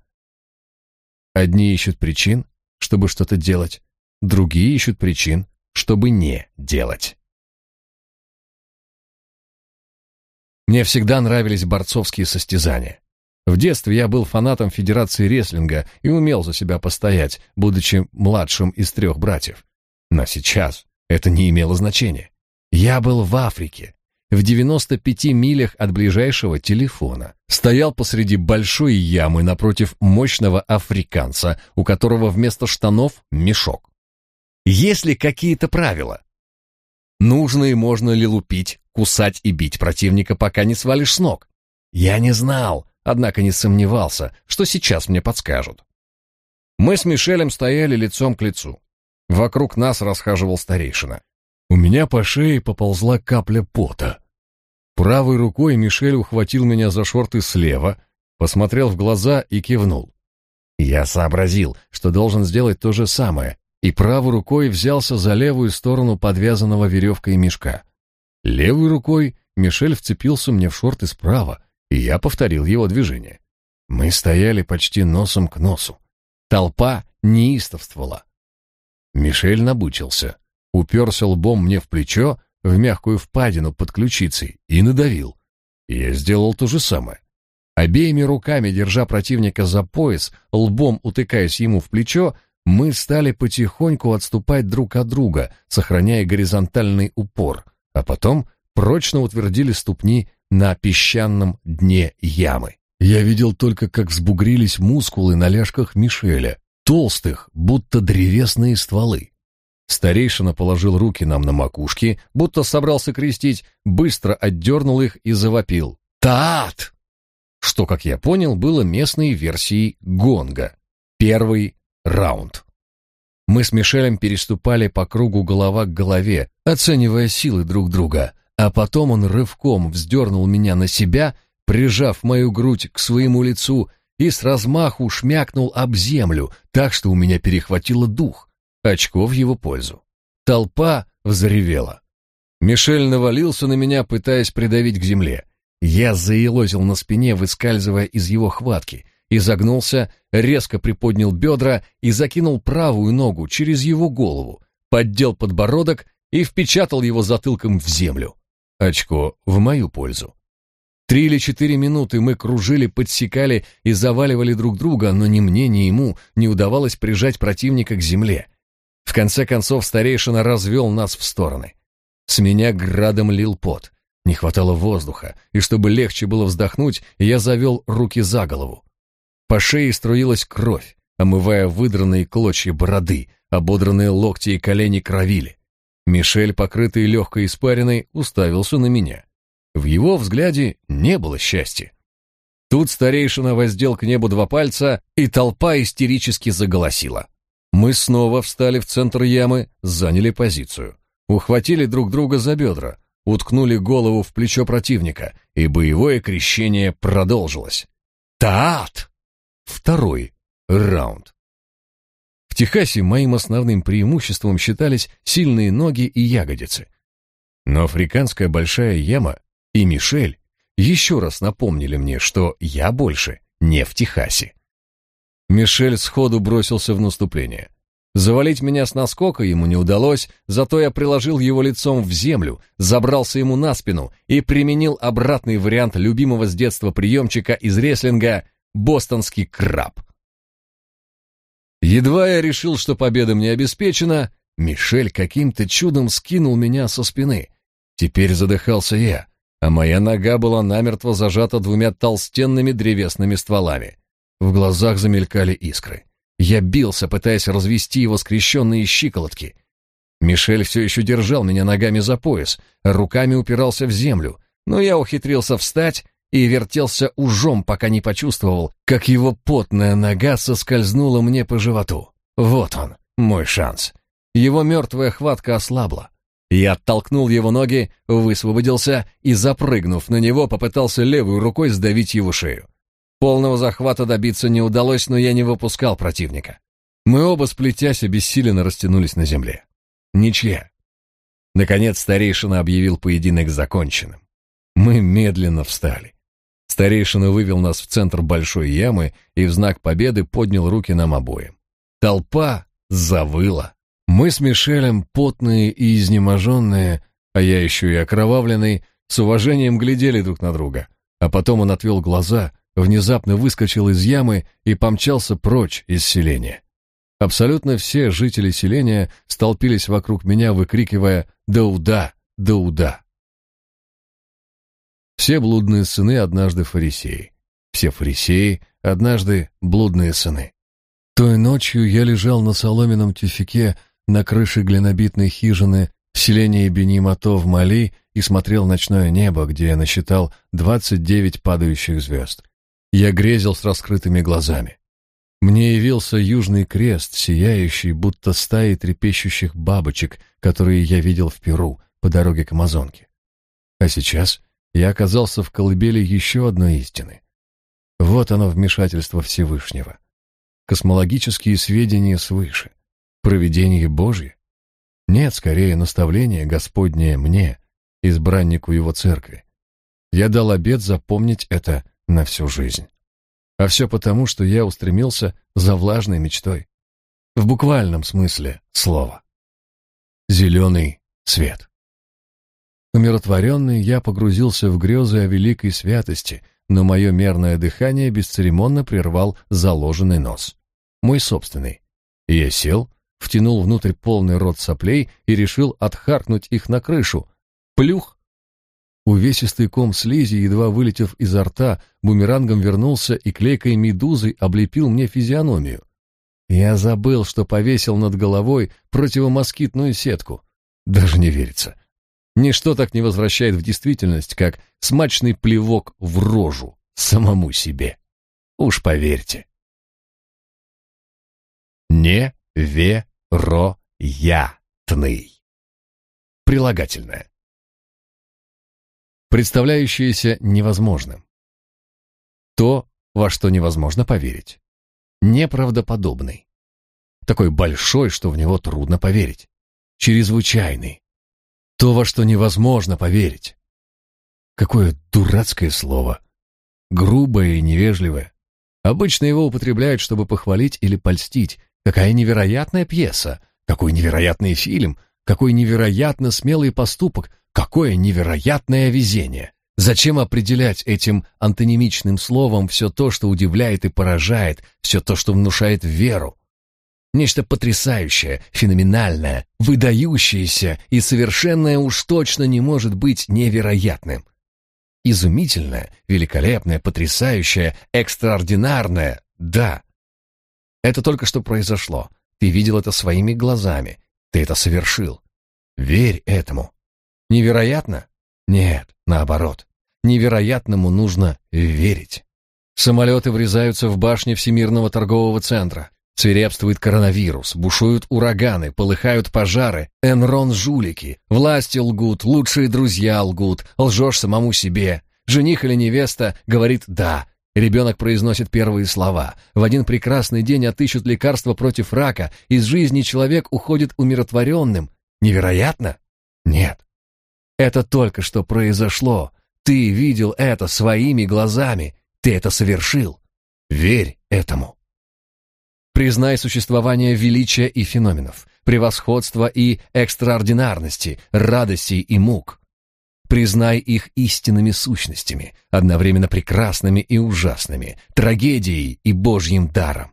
Одни ищут причин, чтобы что-то делать, другие ищут причин, чтобы не делать. Мне всегда нравились борцовские состязания. В детстве я был фанатом Федерации рестлинга и умел за себя постоять, будучи младшим из трех братьев. Но сейчас это не имело значения. Я был в Африке, в 95 милях от ближайшего телефона. Стоял посреди большой ямы напротив мощного африканца, у которого вместо штанов мешок. Есть ли какие-то правила? Нужно и можно ли лупить, кусать и бить противника, пока не свалишь с ног? Я не знал, однако не сомневался, что сейчас мне подскажут. Мы с Мишелем стояли лицом к лицу. Вокруг нас расхаживал старейшина. У меня по шее поползла капля пота. Правой рукой Мишель ухватил меня за шорты слева, посмотрел в глаза и кивнул. Я сообразил, что должен сделать то же самое, и правой рукой взялся за левую сторону подвязанного веревкой мешка. Левой рукой Мишель вцепился мне в шорты справа, и я повторил его движение. Мы стояли почти носом к носу. Толпа неистовствовала. Мишель набучился, уперся лбом мне в плечо, в мягкую впадину под ключицей, и надавил. Я сделал то же самое. Обеими руками, держа противника за пояс, лбом утыкаясь ему в плечо, мы стали потихоньку отступать друг от друга, сохраняя горизонтальный упор, а потом прочно утвердили ступни на песчаном дне ямы. Я видел только, как взбугрились мускулы на ляжках Мишеля, толстых, будто древесные стволы. Старейшина положил руки нам на макушки, будто собрался крестить, быстро отдернул их и завопил. «Таат!» Что, как я понял, было местной версией гонга. Первый раунд. Мы с Мишелем переступали по кругу голова к голове, оценивая силы друг друга, а потом он рывком вздернул меня на себя, прижав мою грудь к своему лицу и с размаху шмякнул об землю, так что у меня перехватило дух. Очко в его пользу. Толпа взревела. Мишель навалился на меня, пытаясь придавить к земле. Я заелозил на спине, выскальзывая из его хватки, изогнулся, резко приподнял бедра и закинул правую ногу через его голову, поддел подбородок и впечатал его затылком в землю. Очко в мою пользу. Три или четыре минуты мы кружили, подсекали и заваливали друг друга, но ни мне, ни ему не удавалось прижать противника к земле. В конце концов старейшина развел нас в стороны. С меня градом лил пот. Не хватало воздуха, и чтобы легче было вздохнуть, я завел руки за голову. По шее струилась кровь, омывая выдранные клочья бороды, ободранные локти и колени кровили. Мишель, покрытый легкой испариной, уставился на меня. В его взгляде не было счастья. Тут старейшина воздел к небу два пальца, и толпа истерически заголосила. Мы снова встали в центр ямы, заняли позицию. Ухватили друг друга за бедра, уткнули голову в плечо противника, и боевое крещение продолжилось. Таат! Второй раунд. Техасе моим основным преимуществом считались сильные ноги и ягодицы. Но африканская большая яма и Мишель еще раз напомнили мне, что я больше не в Техасе. Мишель сходу бросился в наступление. Завалить меня с наскока ему не удалось, зато я приложил его лицом в землю, забрался ему на спину и применил обратный вариант любимого с детства приемчика из рестлинга «Бостонский краб». Едва я решил, что победа мне обеспечена, Мишель каким-то чудом скинул меня со спины. Теперь задыхался я, а моя нога была намертво зажата двумя толстенными древесными стволами. В глазах замелькали искры. Я бился, пытаясь развести его скрещенные щиколотки. Мишель все еще держал меня ногами за пояс, руками упирался в землю, но я ухитрился встать и вертелся ужом, пока не почувствовал, как его потная нога соскользнула мне по животу. Вот он, мой шанс. Его мертвая хватка ослабла. Я оттолкнул его ноги, высвободился и, запрыгнув на него, попытался левой рукой сдавить его шею. Полного захвата добиться не удалось, но я не выпускал противника. Мы оба, сплетясь, обессиленно растянулись на земле. Ничья. Наконец старейшина объявил поединок законченным. Мы медленно встали. Старейшина вывел нас в центр большой ямы и в знак победы поднял руки нам обоим. Толпа завыла. Мы с Мишелем, потные и изнеможенные, а я еще и окровавленный, с уважением глядели друг на друга. А потом он отвел глаза, внезапно выскочил из ямы и помчался прочь из селения. Абсолютно все жители селения столпились вокруг меня, выкрикивая «Дауда! Дауда!». Все блудные сыны однажды фарисеи. Все фарисеи однажды блудные сыны. Той ночью я лежал на соломенном тюфике на крыше глинобитной хижины в селении Бенимато в Мали и смотрел ночное небо, где я насчитал 29 падающих звезд. Я грезил с раскрытыми глазами. Мне явился южный крест, сияющий, будто стаи трепещущих бабочек, которые я видел в Перу по дороге к Амазонке. А сейчас я оказался в колыбели еще одной истины. Вот оно вмешательство Всевышнего. Космологические сведения свыше. Провидение Божье? Нет, скорее наставление Господнее мне, избраннику его церкви. Я дал обет запомнить это на всю жизнь. А все потому, что я устремился за влажной мечтой. В буквальном смысле слова. Зеленый свет. Умиротворенный, я погрузился в грезы о великой святости, но мое мерное дыхание бесцеремонно прервал заложенный нос. Мой собственный. Я сел, втянул внутрь полный рот соплей и решил отхаркнуть их на крышу. Плюх! Увесистый ком слизи, едва вылетев изо рта, бумерангом вернулся и клейкой медузой облепил мне физиономию. Я забыл, что повесил над головой противомоскитную сетку. Даже не верится. Ничто так не возвращает в действительность, как смачный плевок в рожу самому себе. Уж поверьте. Невероятный. Прилагательное. Представляющееся невозможным. То, во что невозможно поверить. Неправдоподобный. Такой большой, что в него трудно поверить. Чрезвычайный. То, во что невозможно поверить. Какое дурацкое слово. Грубое и невежливое. Обычно его употребляют, чтобы похвалить или польстить. Какая невероятная пьеса, какой невероятный фильм, какой невероятно смелый поступок, какое невероятное везение. Зачем определять этим антонимичным словом все то, что удивляет и поражает, все то, что внушает веру? Нечто потрясающее, феноменальное, выдающееся и совершенное уж точно не может быть невероятным. Изумительное, великолепное, потрясающее, экстраординарное — да. Это только что произошло. Ты видел это своими глазами. Ты это совершил. Верь этому. Невероятно? Нет, наоборот. Невероятному нужно верить. Самолеты врезаются в башни Всемирного торгового центра. Свирепствует коронавирус, бушуют ураганы, полыхают пожары, Энрон жулики, власти лгут, лучшие друзья лгут, лжешь самому себе. Жених или невеста говорит «да», ребенок произносит первые слова. В один прекрасный день отыщут лекарство против рака, из жизни человек уходит умиротворенным. Невероятно? Нет. Это только что произошло. Ты видел это своими глазами. Ты это совершил. Верь этому. Признай существование величия и феноменов, превосходства и экстраординарности, радостей и мук. Признай их истинными сущностями, одновременно прекрасными и ужасными, трагедией и божьим даром.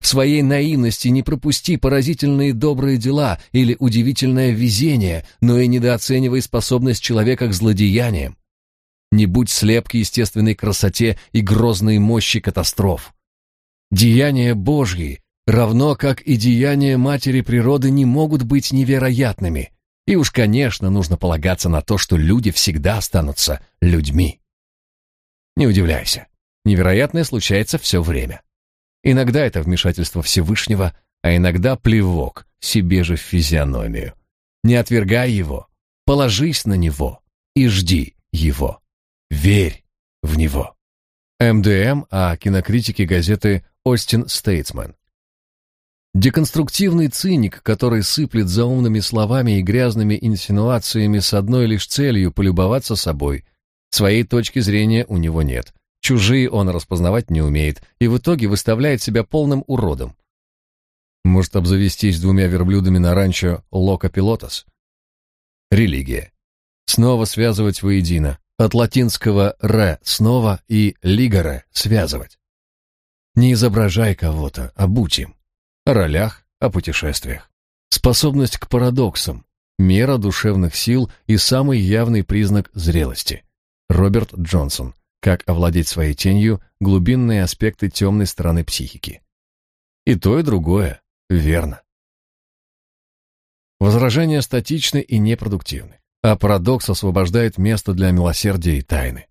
В своей наивности не пропусти поразительные добрые дела или удивительное везение, но и недооценивай способность человека к злодеяниям. Не будь слеп к естественной красоте и грозной мощи катастроф. Деяния Божьи, равно как и деяния матери природы, не могут быть невероятными. И уж, конечно, нужно полагаться на то, что люди всегда останутся людьми. Не удивляйся. Невероятное случается все время. Иногда это вмешательство Всевышнего, а иногда плевок себе же в физиономию. Не отвергай его, положись на него и жди его. Верь в него. МДМ о кинокритике газеты Остин Стейтсмен. Деконструктивный циник, который сыплет заумными словами и грязными инсинуациями с одной лишь целью полюбоваться собой. Своей точки зрения у него нет. Чужие он распознавать не умеет и в итоге выставляет себя полным уродом. Может обзавестись двумя верблюдами на ранчо Лока Пилотос? Религия. Снова связывать воедино. От латинского «ре» — снова и «лигаре» — связывать. Не изображай кого-то, а будь им. О ролях, о путешествиях. Способность к парадоксам, мера душевных сил и самый явный признак зрелости. Роберт Джонсон. Как овладеть своей тенью, глубинные аспекты темной стороны психики. И то, и другое верно. Возражения статичны и непродуктивны, а парадокс освобождает место для милосердия и тайны.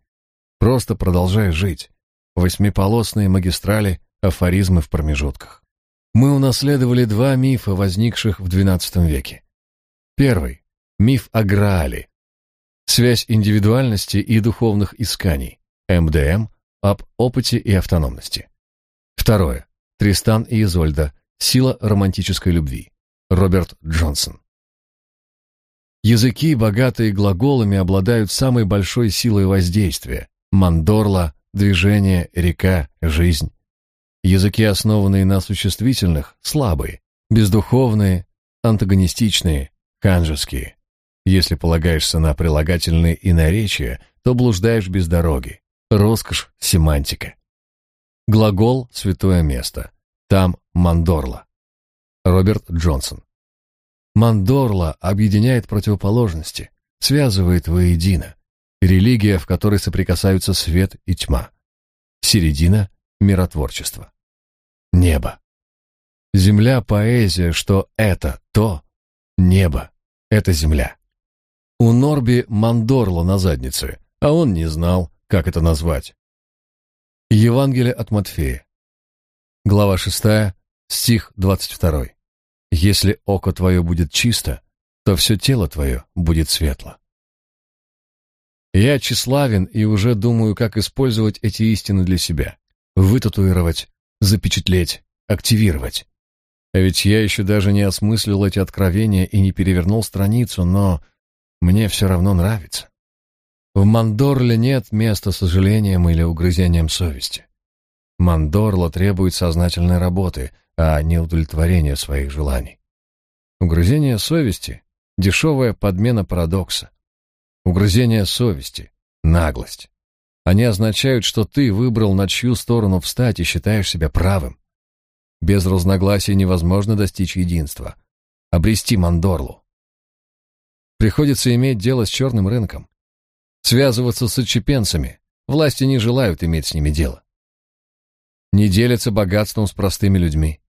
Просто продолжай жить, восьмиполосные магистрали, афоризмы в промежутках. Мы унаследовали два мифа, возникших в XII веке. Первый — миф о Граале, связь индивидуальности и духовных исканий, МДМ, об опыте и автономности. Второе — Тристан и Изольда, Сила романтической любви. Роберт Джонсон. Языки, богатые глаголами, обладают самой большой силой воздействия. Мандорла, движение, река, жизнь. Языки, основанные на существительных, слабые, бездуховные, антагонистичные, ханжеские. Если полагаешься на прилагательные и наречия, то блуждаешь без дороги. Роскошь, семантика. Глагол — святое место. Там Мандорла. Роберт Джонсон. Мандорла объединяет противоположности, связывает воедино. Религия, в которой соприкасаются свет и тьма. Середина — миротворчество. Небо. Земля — поэзия, что это то. Небо — это земля. У Норби мандорла на заднице, а он не знал, как это назвать. Евангелие от Матфея. Глава 6, стих 22. Если око твое будет чисто, то все тело твое будет светло. Я тщеславен и уже думаю, как использовать эти истины для себя. Вытатуировать, запечатлеть, активировать. А ведь я еще даже не осмыслил эти откровения и не перевернул страницу, но мне все равно нравится. В Мандорле нет места сожалениям или угрызениям совести. Мандорло требует сознательной работы, а не удовлетворения своих желаний. Угрызение совести — дешевая подмена парадокса. Угрызение совести — наглость. Они означают, что ты выбрал, на чью сторону встать и считаешь себя правым. Без разногласий невозможно достичь единства. Обрести мандорлу. Приходится иметь дело с черным рынком. Связываться с отчепенцами. Власти не желают иметь с ними дело. Не делятся богатством с простыми людьми.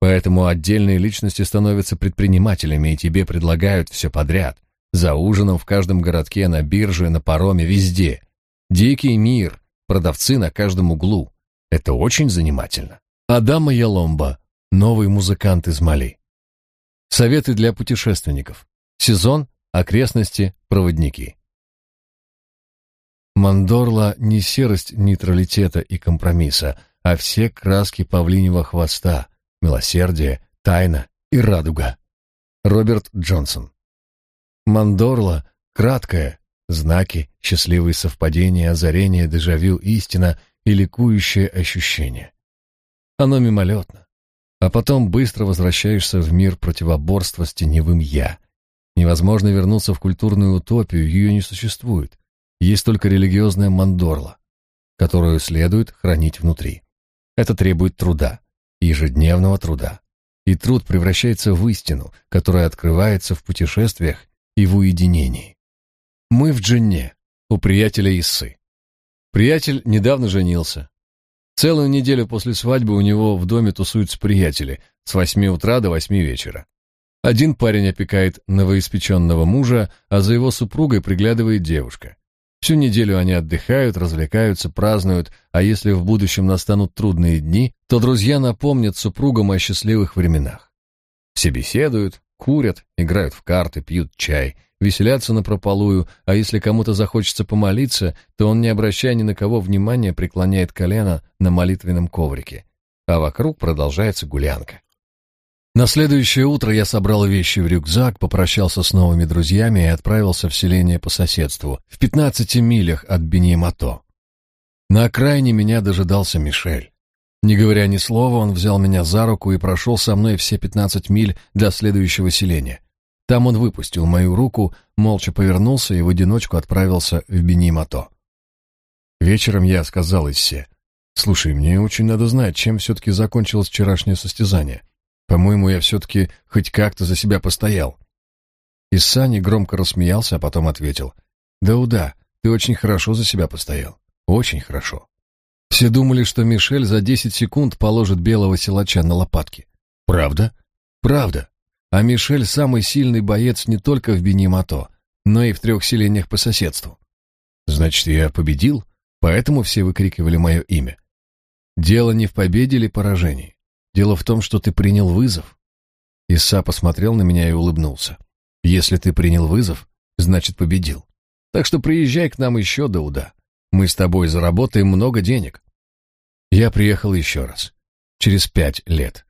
Поэтому отдельные личности становятся предпринимателями, и тебе предлагают все подряд. За ужином в каждом городке, на бирже, на пароме, везде. Дикий мир, продавцы на каждом углу. Это очень занимательно. Адама Яломба, новый музыкант из Мали. Советы для путешественников. Сезон, окрестности, проводники. Мандорла не серость нейтралитета и компромисса, а все краски павлиньего хвоста, милосердие, тайна и радуга. Роберт Джонсон. Мандорла — краткое, знаки, счастливые совпадения, озарение, дежавю, истина и ликующее ощущение. Оно мимолетно. А потом быстро возвращаешься в мир противоборства с теневым «я». Невозможно вернуться в культурную утопию, ее не существует. Есть только религиозная мандорла, которую следует хранить внутри. Это требует труда ежедневного труда. И труд превращается в истину, которая открывается в путешествиях и в уединении. Мы в Джинне, у приятеля Иссы. Приятель недавно женился. Целую неделю после свадьбы у него в доме тусуются приятели с восьми утра до восьми вечера. Один парень опекает новоиспеченного мужа, а за его супругой приглядывает девушка. Всю неделю они отдыхают, развлекаются, празднуют, а если в будущем настанут трудные дни, то друзья напомнят супругам о счастливых временах. Все беседуют, курят, играют в карты, пьют чай, веселятся напропалую, а если кому-то захочется помолиться, то он, не обращая ни на кого внимания, преклоняет колено на молитвенном коврике, а вокруг продолжается гулянка. На следующее утро я собрал вещи в рюкзак, попрощался с новыми друзьями и отправился в селение по соседству, в 15 милях от Беньемато. На окраине меня дожидался Мишель. Не говоря ни слова, он взял меня за руку и прошел со мной все 15 миль до следующего селения. Там он выпустил мою руку, молча повернулся и в одиночку отправился в Беньемато. Вечером я сказал Иссе, «Слушай, мне очень надо знать, чем все-таки закончилось вчерашнее состязание. По-моему, я все-таки хоть как-то за себя постоял. Исани громко рассмеялся, а потом ответил. «Да, уда, ты очень хорошо за себя постоял. Очень хорошо». Все думали, что Мишель за десять секунд положит белого силача на лопатки. Правда? Правда. А Мишель самый сильный боец не только в Бенимато, но и в трех селениях по соседству. Значит, я победил, поэтому все выкрикивали мое имя. Дело не в победе или поражении. Дело в том, что ты принял вызов. Иса посмотрел на меня и улыбнулся. Если ты принял вызов, значит победил. Так что приезжай к нам еще, Дауда. Мы с тобой заработаем много денег. Я приехал еще раз. Через пять лет.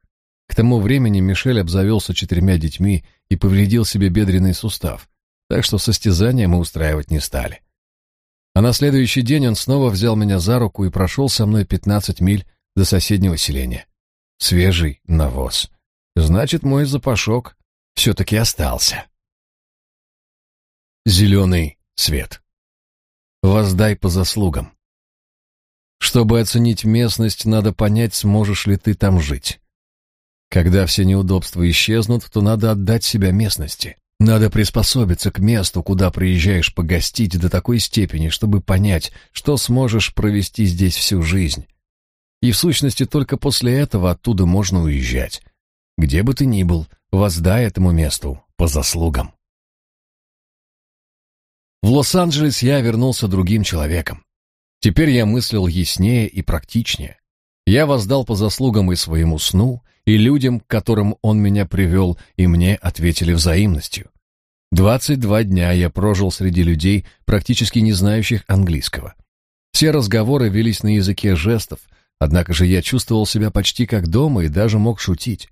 К тому времени Мишель обзавелся четырьмя детьми и повредил себе бедренный сустав, так что состязания мы устраивать не стали. А на следующий день он снова взял меня за руку и прошел со мной 15 миль до соседнего селения. Свежий навоз. Значит, мой запашок все-таки остался. Зеленый свет. Воздай по заслугам. Чтобы оценить местность, надо понять, сможешь ли ты там жить. Когда все неудобства исчезнут, то надо отдать себя местности. Надо приспособиться к месту, куда приезжаешь погостить до такой степени, чтобы понять, что сможешь провести здесь всю жизнь. И в сущности только после этого оттуда можно уезжать. Где бы ты ни был, воздай этому месту по заслугам. В Лос-Анджелес я вернулся другим человеком. Теперь я мыслил яснее и практичнее. Я воздал по заслугам и своему сну, и людям, к которым он меня привел, и мне ответили взаимностью. Двадцать два дня я прожил среди людей, практически не знающих английского. Все разговоры велись на языке жестов, однако же я чувствовал себя почти как дома и даже мог шутить.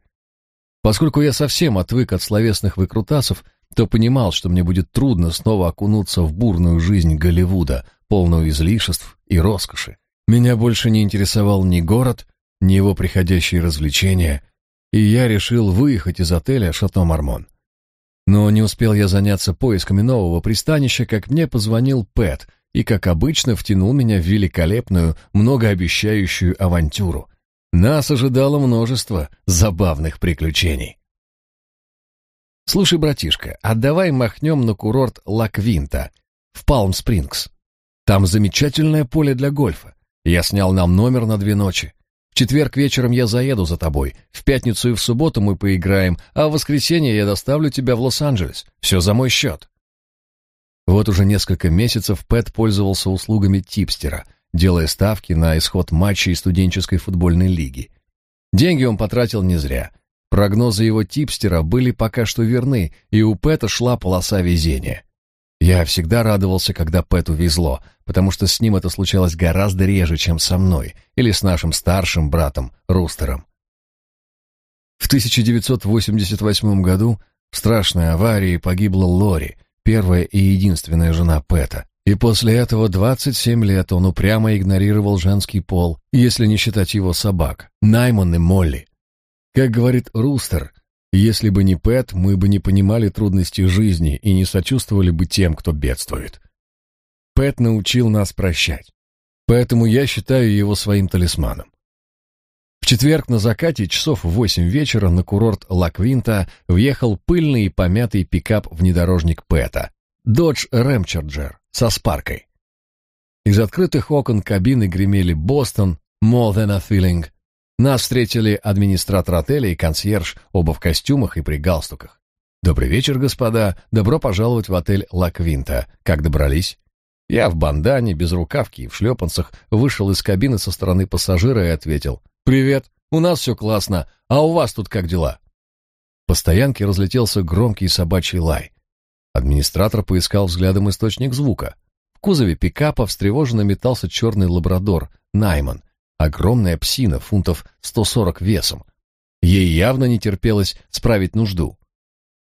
Поскольку я совсем отвык от словесных выкрутасов, то понимал, что мне будет трудно снова окунуться в бурную жизнь Голливуда, полную излишеств и роскоши. Меня больше не интересовал ни город, ни его приходящие развлечения, и я решил выехать из отеля «Шато Мармон». Но не успел я заняться поисками нового пристанища, как мне позвонил Пэт и, как обычно, втянул меня в великолепную, многообещающую авантюру. Нас ожидало множество забавных приключений. «Слушай, братишка, а давай махнем на курорт Лаквинта в Палм-Спрингс. Там замечательное поле для гольфа. Я снял нам номер на две ночи четверг вечером я заеду за тобой, в пятницу и в субботу мы поиграем, а в воскресенье я доставлю тебя в Лос-Анджелес. Все за мой счет». Вот уже несколько месяцев Пэт пользовался услугами типстера, делая ставки на исход матчей студенческой футбольной лиги. Деньги он потратил не зря. Прогнозы его типстера были пока что верны, и у Пэта шла полоса везения. Я всегда радовался, когда Пэту везло, потому что с ним это случалось гораздо реже, чем со мной или с нашим старшим братом Рустером. В 1988 году в страшной аварии погибла Лори, первая и единственная жена Пэта. И после этого 27 лет он упрямо игнорировал женский пол, если не считать его собак, Наймон и Молли. Как говорит Рустер, если бы не Пэт, мы бы не понимали трудности жизни и не сочувствовали бы тем, кто бедствует. Пэт научил нас прощать. Поэтому я считаю его своим талисманом. В четверг на закате часов в восемь вечера на курорт Лаквинта въехал пыльный и помятый пикап-внедорожник Пэта, Dodge Ram со спаркой. Из открытых окон кабины гремели «Бостон», «More Than a Feeling», нас встретили администратор отеля и консьерж, оба в костюмах и при галстуках. «Добрый вечер, господа. Добро пожаловать в отель «Ла Квинта». Как добрались?» Я в бандане, без рукавки и в шлепанцах вышел из кабины со стороны пассажира и ответил. «Привет, у нас все классно, а у вас тут как дела?» По стоянке разлетелся громкий собачий лай. Администратор поискал взглядом источник звука. В кузове пикапа встревоженно метался черный лабрадор, Найман, Огромная псина, фунтов 140 весом. Ей явно не терпелось справить нужду.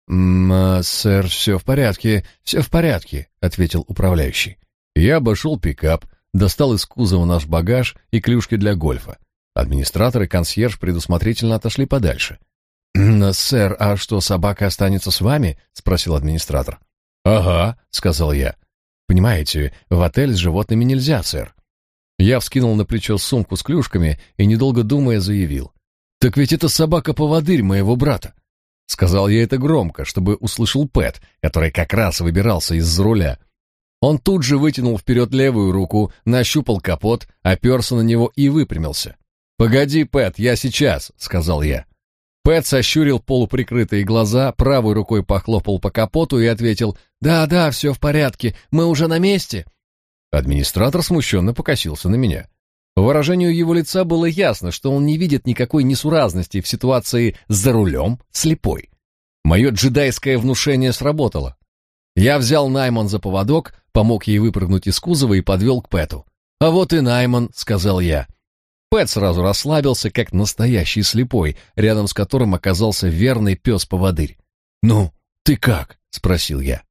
«М -м, «Сэр, все в порядке, все в порядке», — ответил управляющий. Я обошел пикап, достал из кузова наш багаж и клюшки для гольфа. Администратор и консьерж предусмотрительно отошли подальше. «Сэр, а что, собака останется с вами?» — спросил администратор. «Ага», — сказал я. «Понимаете, в отель с животными нельзя, сэр. Я вскинул на плечо сумку с клюшками и, недолго думая, заявил. «Так ведь это собака-поводырь моего брата!» Сказал я это громко, чтобы услышал Пэт, который как раз выбирался из-за руля. Он тут же вытянул вперед левую руку, нащупал капот, оперся на него и выпрямился. «Погоди, Пэт, я сейчас», — сказал я. Пэт сощурил полуприкрытые глаза, правой рукой похлопал по капоту и ответил «Да-да, все в порядке, мы уже на месте». Администратор смущенно покосился на меня. По выражению его лица было ясно, что он не видит никакой несуразности в ситуации «за рулем слепой». Мое джедайское внушение сработало. Я взял Найман за поводок, помог ей выпрыгнуть из кузова и подвел к Пэту. «А вот и Найман», — сказал я. Пэт сразу расслабился, как настоящий слепой, рядом с которым оказался верный пес-поводырь. «Ну, ты как?» — спросил я.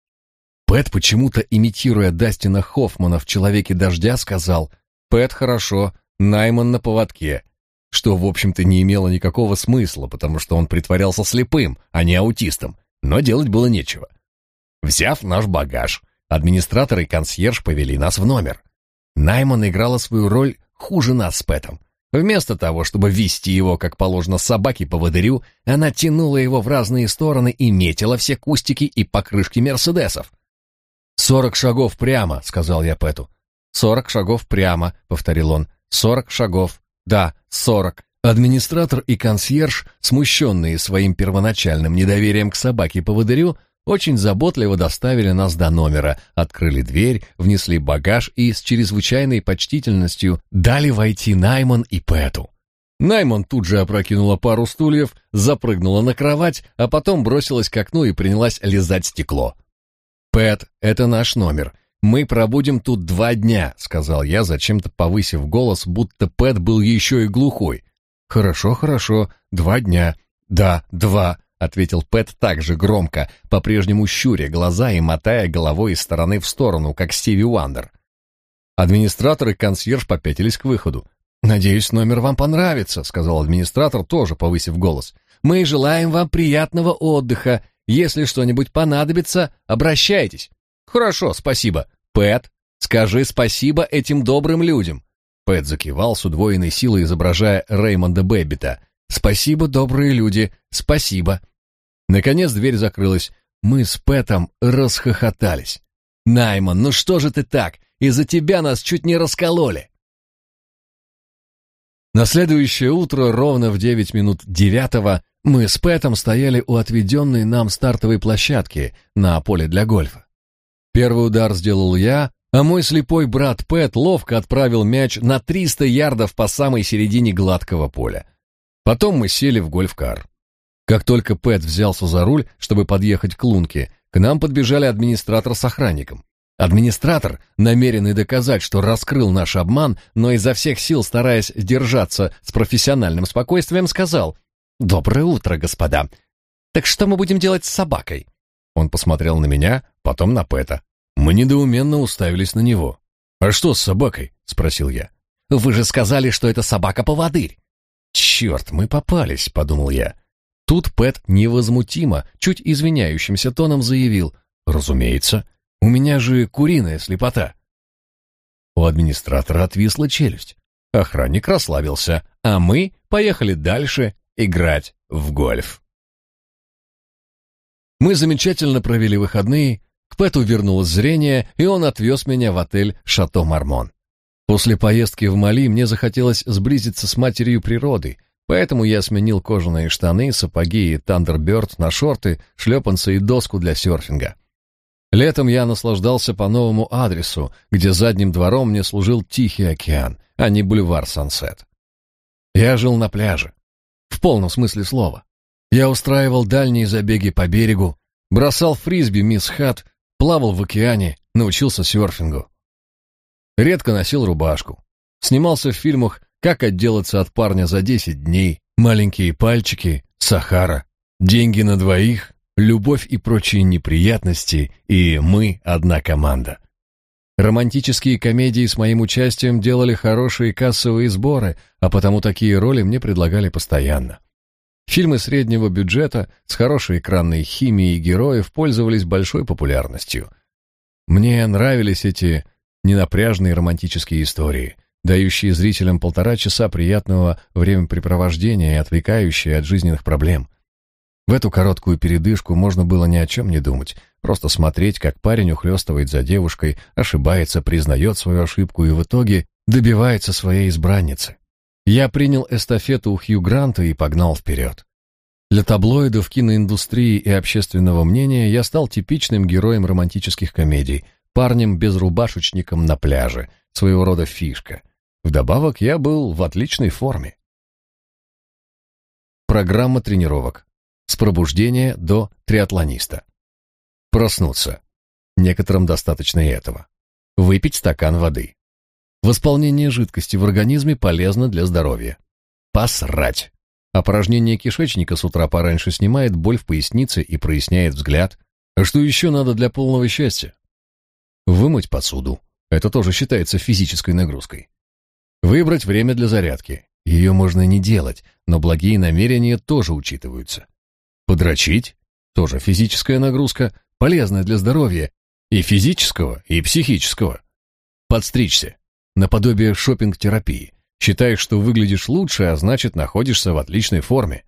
Пэт, почему-то имитируя Дастина Хоффмана в «Человеке дождя», сказал «Пэт хорошо, Найман на поводке», что, в общем-то, не имело никакого смысла, потому что он притворялся слепым, а не аутистом, но делать было нечего. Взяв наш багаж, администратор и консьерж повели нас в номер. Найман играла свою роль хуже нас с Пэтом. Вместо того, чтобы вести его, как положено, собаке по водырю, она тянула его в разные стороны и метила все кустики и покрышки мерседесов. «Сорок шагов прямо», — сказал я Пэту. «Сорок шагов прямо», — повторил он. «Сорок шагов. Да, сорок». Администратор и консьерж, смущенные своим первоначальным недоверием к собаке по водырю, очень заботливо доставили нас до номера, открыли дверь, внесли багаж и с чрезвычайной почтительностью дали войти Найман и Пэту. Найман тут же опрокинула пару стульев, запрыгнула на кровать, а потом бросилась к окну и принялась лизать стекло. «Пэт, это наш номер. Мы пробудем тут два дня», — сказал я, зачем-то повысив голос, будто Пэт был еще и глухой. «Хорошо, хорошо, два дня. Да, два», ответил Пэт так же громко, по-прежнему щуря глаза и мотая головой из стороны в сторону, как Стиви Уандер. Администратор и консьерж попятились к выходу. «Надеюсь, номер вам понравится», — сказал администратор, тоже повысив голос. «Мы желаем вам приятного отдыха. Если что-нибудь понадобится, обращайтесь». «Хорошо, спасибо. Пэт, скажи спасибо этим добрым людям». Пэт закивал с удвоенной силой, изображая Реймонда Бэббита. «Спасибо, добрые люди, спасибо». Наконец дверь закрылась. Мы с Пэтом расхохотались. «Найман, ну что же ты так? Из-за тебя нас чуть не раскололи!» На следующее утро, ровно в девять минут девятого, мы с Пэтом стояли у отведенной нам стартовой площадки на поле для гольфа. Первый удар сделал я, а мой слепой брат Пэт ловко отправил мяч на 300 ярдов по самой середине гладкого поля. Потом мы сели в гольф-кар. Как только Пэт взялся за руль, чтобы подъехать к лунке, к нам подбежали администратор с охранником. Администратор, намеренный доказать, что раскрыл наш обман, но изо всех сил стараясь держаться с профессиональным спокойствием, сказал «Доброе утро, господа. Так что мы будем делать с собакой?» Он посмотрел на меня, потом на Пэта. Мы недоуменно уставились на него. «А что с собакой?» — спросил я. «Вы же сказали, что это собака-поводырь». «Черт, мы попались», — подумал я. Тут Пэт невозмутимо, чуть извиняющимся тоном заявил, «Разумеется, у меня же куриная слепота». У администратора отвисла челюсть. Охранник расслабился, а мы поехали дальше играть в гольф. Мы замечательно провели выходные, к Пэту вернулось зрение, и он отвез меня в отель «Шато Мармон». После поездки в Мали мне захотелось сблизиться с матерью природы, Поэтому я сменил кожаные штаны, сапоги и Тандерберт на шорты, шлепанцы и доску для серфинга. Летом я наслаждался по новому адресу, где задним двором мне служил Тихий океан, а не бульвар Сансет. Я жил на пляже. Полном смысле слова. Я устраивал дальние забеги по берегу, бросал фрисби мисс Хат, плавал в океане, научился серфингу. Редко носил рубашку. Снимался в фильмах как отделаться от парня за 10 дней? Маленькие пальчики, Сахара, деньги на двоих, любовь и прочие неприятности, и мы одна команда. Романтические комедии с моим участием делали хорошие кассовые сборы, а потому такие роли мне предлагали постоянно. Фильмы среднего бюджета с хорошей экранной химией героев пользовались большой популярностью. Мне нравились эти ненапряжные романтические истории, дающие зрителям полтора часа приятного времяпрепровождения и отвлекающие от жизненных проблем. В эту короткую передышку можно было ни о чем не думать, просто смотреть, как парень ухлёстывает за девушкой, ошибается, признает свою ошибку и в итоге добивается своей избранницы. Я принял эстафету у Хью Гранта и погнал вперед. Для таблоидов, киноиндустрии и общественного мнения я стал типичным героем романтических комедий, парнем-безрубашечником на пляже, своего рода фишка — Вдобавок я был в отличной форме. Программа тренировок. С пробуждения до триатлониста. Проснуться. Некоторым достаточно и этого. Выпить стакан воды. Восполнение жидкости в организме полезно для здоровья. Посрать. Опорожнение кишечника с утра пораньше снимает боль в пояснице и проясняет взгляд. А что еще надо для полного счастья? Вымыть посуду. Это тоже считается физической нагрузкой. Выбрать время для зарядки. Ее можно не делать, но благие намерения тоже учитываются. Подрочить – тоже физическая нагрузка, полезная для здоровья и физического, и психического. Подстричься наподобие шопинг-терапии. Считаешь, что выглядишь лучше, а значит, находишься в отличной форме.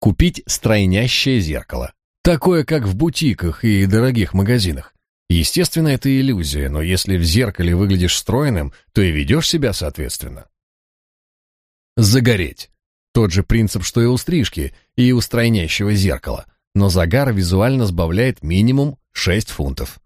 Купить стройнящее зеркало. Такое, как в бутиках и дорогих магазинах. Естественно, это иллюзия, но если в зеркале выглядишь стройным, то и ведешь себя соответственно. Загореть. Тот же принцип, что и у стрижки, и у стройнящего зеркала, но загар визуально сбавляет минимум 6 фунтов.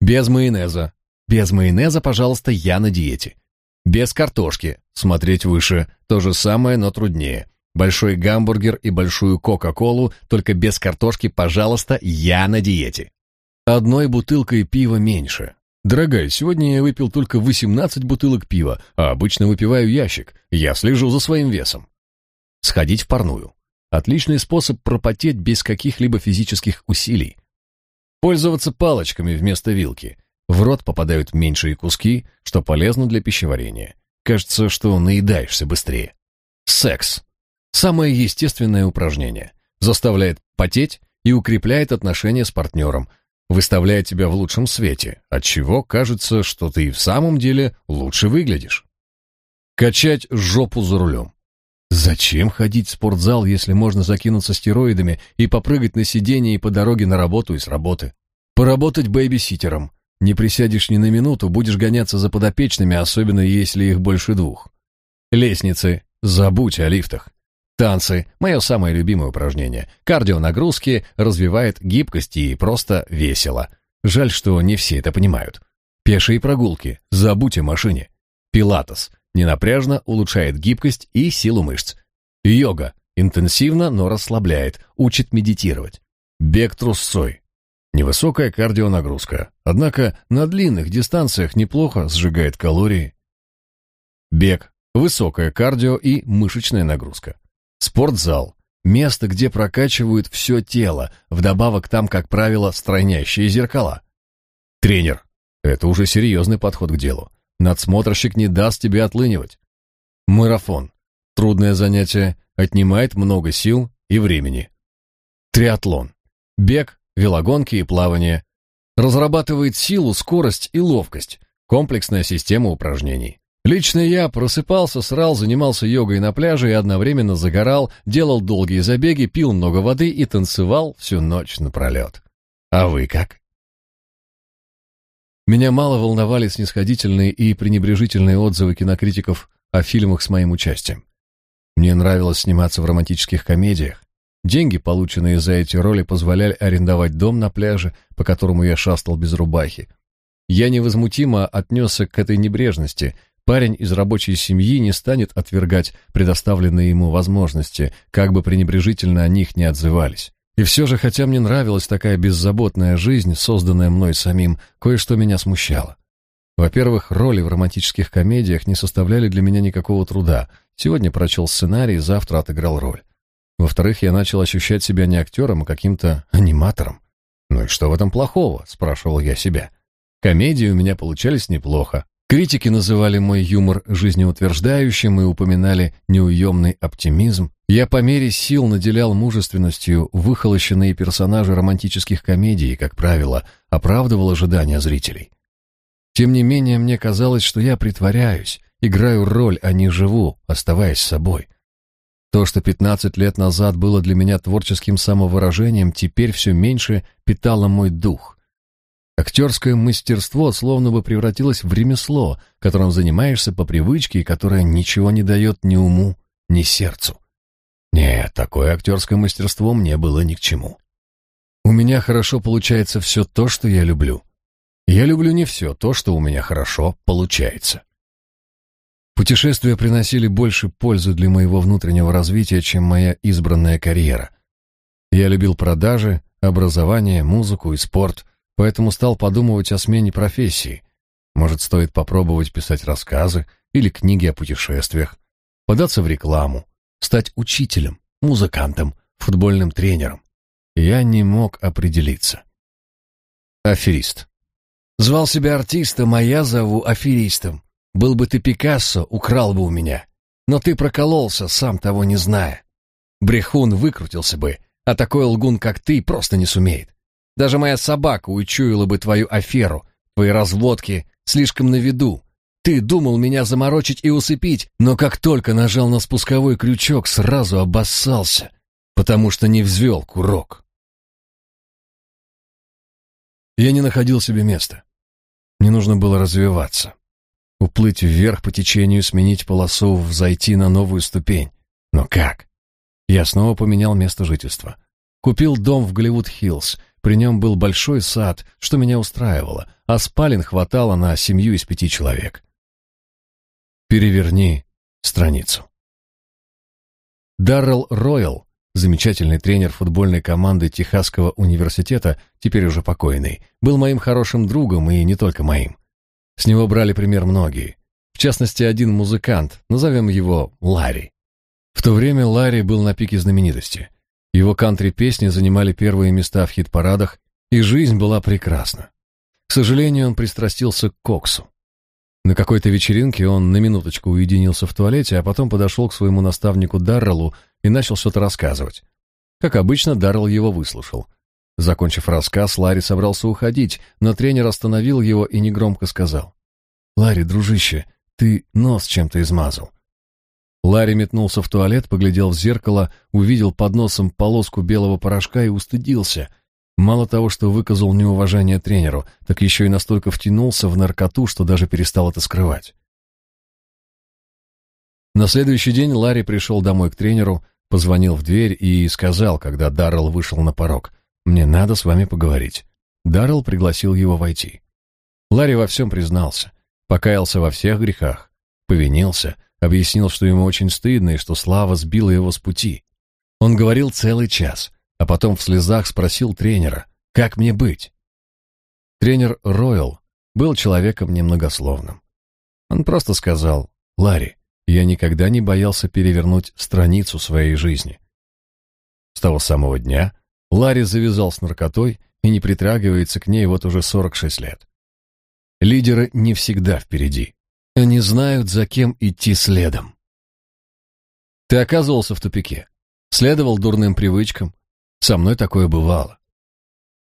Без майонеза, без майонеза, пожалуйста, я на диете. Без картошки, смотреть выше, то же самое, но труднее. Большой гамбургер и большую кока-колу, только без картошки, пожалуйста, я на диете. Одной бутылкой пива меньше. Дорогая, сегодня я выпил только 18 бутылок пива, а обычно выпиваю ящик. Я слежу за своим весом. Сходить в парную. Отличный способ пропотеть без каких-либо физических усилий. Пользоваться палочками вместо вилки. В рот попадают меньшие куски, что полезно для пищеварения. Кажется, что наедаешься быстрее. Секс. Самое естественное упражнение. Заставляет потеть и укрепляет отношения с партнером, выставляет тебя в лучшем свете, от чего кажется, что ты и в самом деле лучше выглядишь. Качать жопу за рулем. Зачем ходить в спортзал, если можно закинуться стероидами и попрыгать на сиденье и по дороге на работу и с работы? Поработать бэйбиситером, не присядешь ни на минуту, будешь гоняться за подопечными, особенно если их больше двух. Лестницы. Забудь о лифтах. Танцы – мое самое любимое упражнение. Кардионагрузки развивает гибкость и просто весело. Жаль, что не все это понимают. Пешие прогулки. Забудь о машине. Пилатес. Ненапряжно улучшает гибкость и силу мышц. Йога. Интенсивно, но расслабляет. Учит медитировать. Бег трусцой. Невысокая кардионагрузка, однако на длинных дистанциях неплохо сжигает калории. Бег, высокая кардио и мышечная нагрузка. Спортзал, место, где прокачивают все тело, вдобавок там, как правило, стройнящие зеркала. Тренер, это уже серьезный подход к делу. Надсмотрщик не даст тебе отлынивать. Марафон, трудное занятие, отнимает много сил и времени. Триатлон, бег, велогонки и плавание. Разрабатывает силу, скорость и ловкость. Комплексная система упражнений. Лично я просыпался, срал, занимался йогой на пляже и одновременно загорал, делал долгие забеги, пил много воды и танцевал всю ночь напролет. А вы как? Меня мало волновали снисходительные и пренебрежительные отзывы кинокритиков о фильмах с моим участием. Мне нравилось сниматься в романтических комедиях, Деньги, полученные за эти роли, позволяли арендовать дом на пляже, по которому я шастал без рубахи. Я невозмутимо отнесся к этой небрежности. Парень из рабочей семьи не станет отвергать предоставленные ему возможности, как бы пренебрежительно о них не отзывались. И все же, хотя мне нравилась такая беззаботная жизнь, созданная мной самим, кое-что меня смущало. Во-первых, роли в романтических комедиях не составляли для меня никакого труда. Сегодня прочел сценарий, завтра отыграл роль. Во-вторых, я начал ощущать себя не актером, а каким-то аниматором. «Ну и что в этом плохого?» — спрашивал я себя. Комедии у меня получались неплохо. Критики называли мой юмор жизнеутверждающим и упоминали неуемный оптимизм. Я по мере сил наделял мужественностью выхолощенные персонажи романтических комедий и, как правило, оправдывал ожидания зрителей. Тем не менее, мне казалось, что я притворяюсь, играю роль, а не живу, оставаясь собой. То, что 15 лет назад было для меня творческим самовыражением, теперь все меньше питало мой дух. Актерское мастерство словно бы превратилось в ремесло, которым занимаешься по привычке и которое ничего не дает ни уму, ни сердцу. Нет, такое актерское мастерство мне было ни к чему. У меня хорошо получается все то, что я люблю. Я люблю не все то, что у меня хорошо получается. Путешествия приносили больше пользы для моего внутреннего развития, чем моя избранная карьера. Я любил продажи, образование, музыку и спорт, поэтому стал подумывать о смене профессии. Может, стоит попробовать писать рассказы или книги о путешествиях, податься в рекламу, стать учителем, музыкантом, футбольным тренером. Я не мог определиться. Аферист. Звал себя артистом, а я зову аферистом. Был бы ты Пикассо, украл бы у меня. Но ты прокололся, сам того не зная. Брехун выкрутился бы, а такой лгун, как ты, просто не сумеет. Даже моя собака учуяла бы твою аферу, твои разводки слишком на виду. Ты думал меня заморочить и усыпить, но как только нажал на спусковой крючок, сразу обоссался, потому что не взвел курок. Я не находил себе места. Мне нужно было развиваться. Уплыть вверх по течению, сменить полосу, взойти на новую ступень. Но как? Я снова поменял место жительства. Купил дом в Голливуд-Хиллз. При нем был большой сад, что меня устраивало, а спален хватало на семью из пяти человек. Переверни страницу. Даррелл Ройл, замечательный тренер футбольной команды Техасского университета, теперь уже покойный, был моим хорошим другом и не только моим. С него брали пример многие. В частности, один музыкант, назовем его Ларри. В то время Ларри был на пике знаменитости. Его кантри-песни занимали первые места в хит-парадах, и жизнь была прекрасна. К сожалению, он пристрастился к коксу. На какой-то вечеринке он на минуточку уединился в туалете, а потом подошел к своему наставнику Дарреллу и начал что-то рассказывать. Как обычно, Даррелл его выслушал. Закончив рассказ, Ларри собрался уходить, но тренер остановил его и негромко сказал. «Ларри, дружище, ты нос чем-то измазал. Ларри метнулся в туалет, поглядел в зеркало, увидел под носом полоску белого порошка и устыдился. Мало того, что выказал неуважение тренеру, так еще и настолько втянулся в наркоту, что даже перестал это скрывать. На следующий день Ларри пришел домой к тренеру, позвонил в дверь и сказал, когда Даррелл вышел на порог, «Мне надо с вами поговорить». Даррелл пригласил его войти. Ларри во всем признался, покаялся во всех грехах, повинился, Объяснил, что ему очень стыдно и что слава сбила его с пути. Он говорил целый час, а потом в слезах спросил тренера, как мне быть? Тренер Ройл был человеком немногословным. Он просто сказал, «Ларри, я никогда не боялся перевернуть страницу своей жизни». С того самого дня Ларри завязал с наркотой и не притрагивается к ней вот уже 46 лет. Лидеры не всегда впереди. Они знают, за кем идти следом. Ты оказывался в тупике, следовал дурным привычкам. Со мной такое бывало.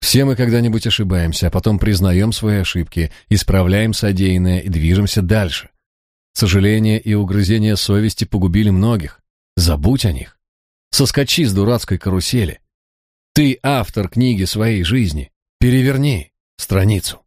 Все мы когда-нибудь ошибаемся, а потом признаем свои ошибки, исправляем содеянное и движемся дальше. Сожаление и угрызение совести погубили многих. Забудь о них. Соскочи с дурацкой карусели. Ты автор книги своей жизни. Переверни страницу.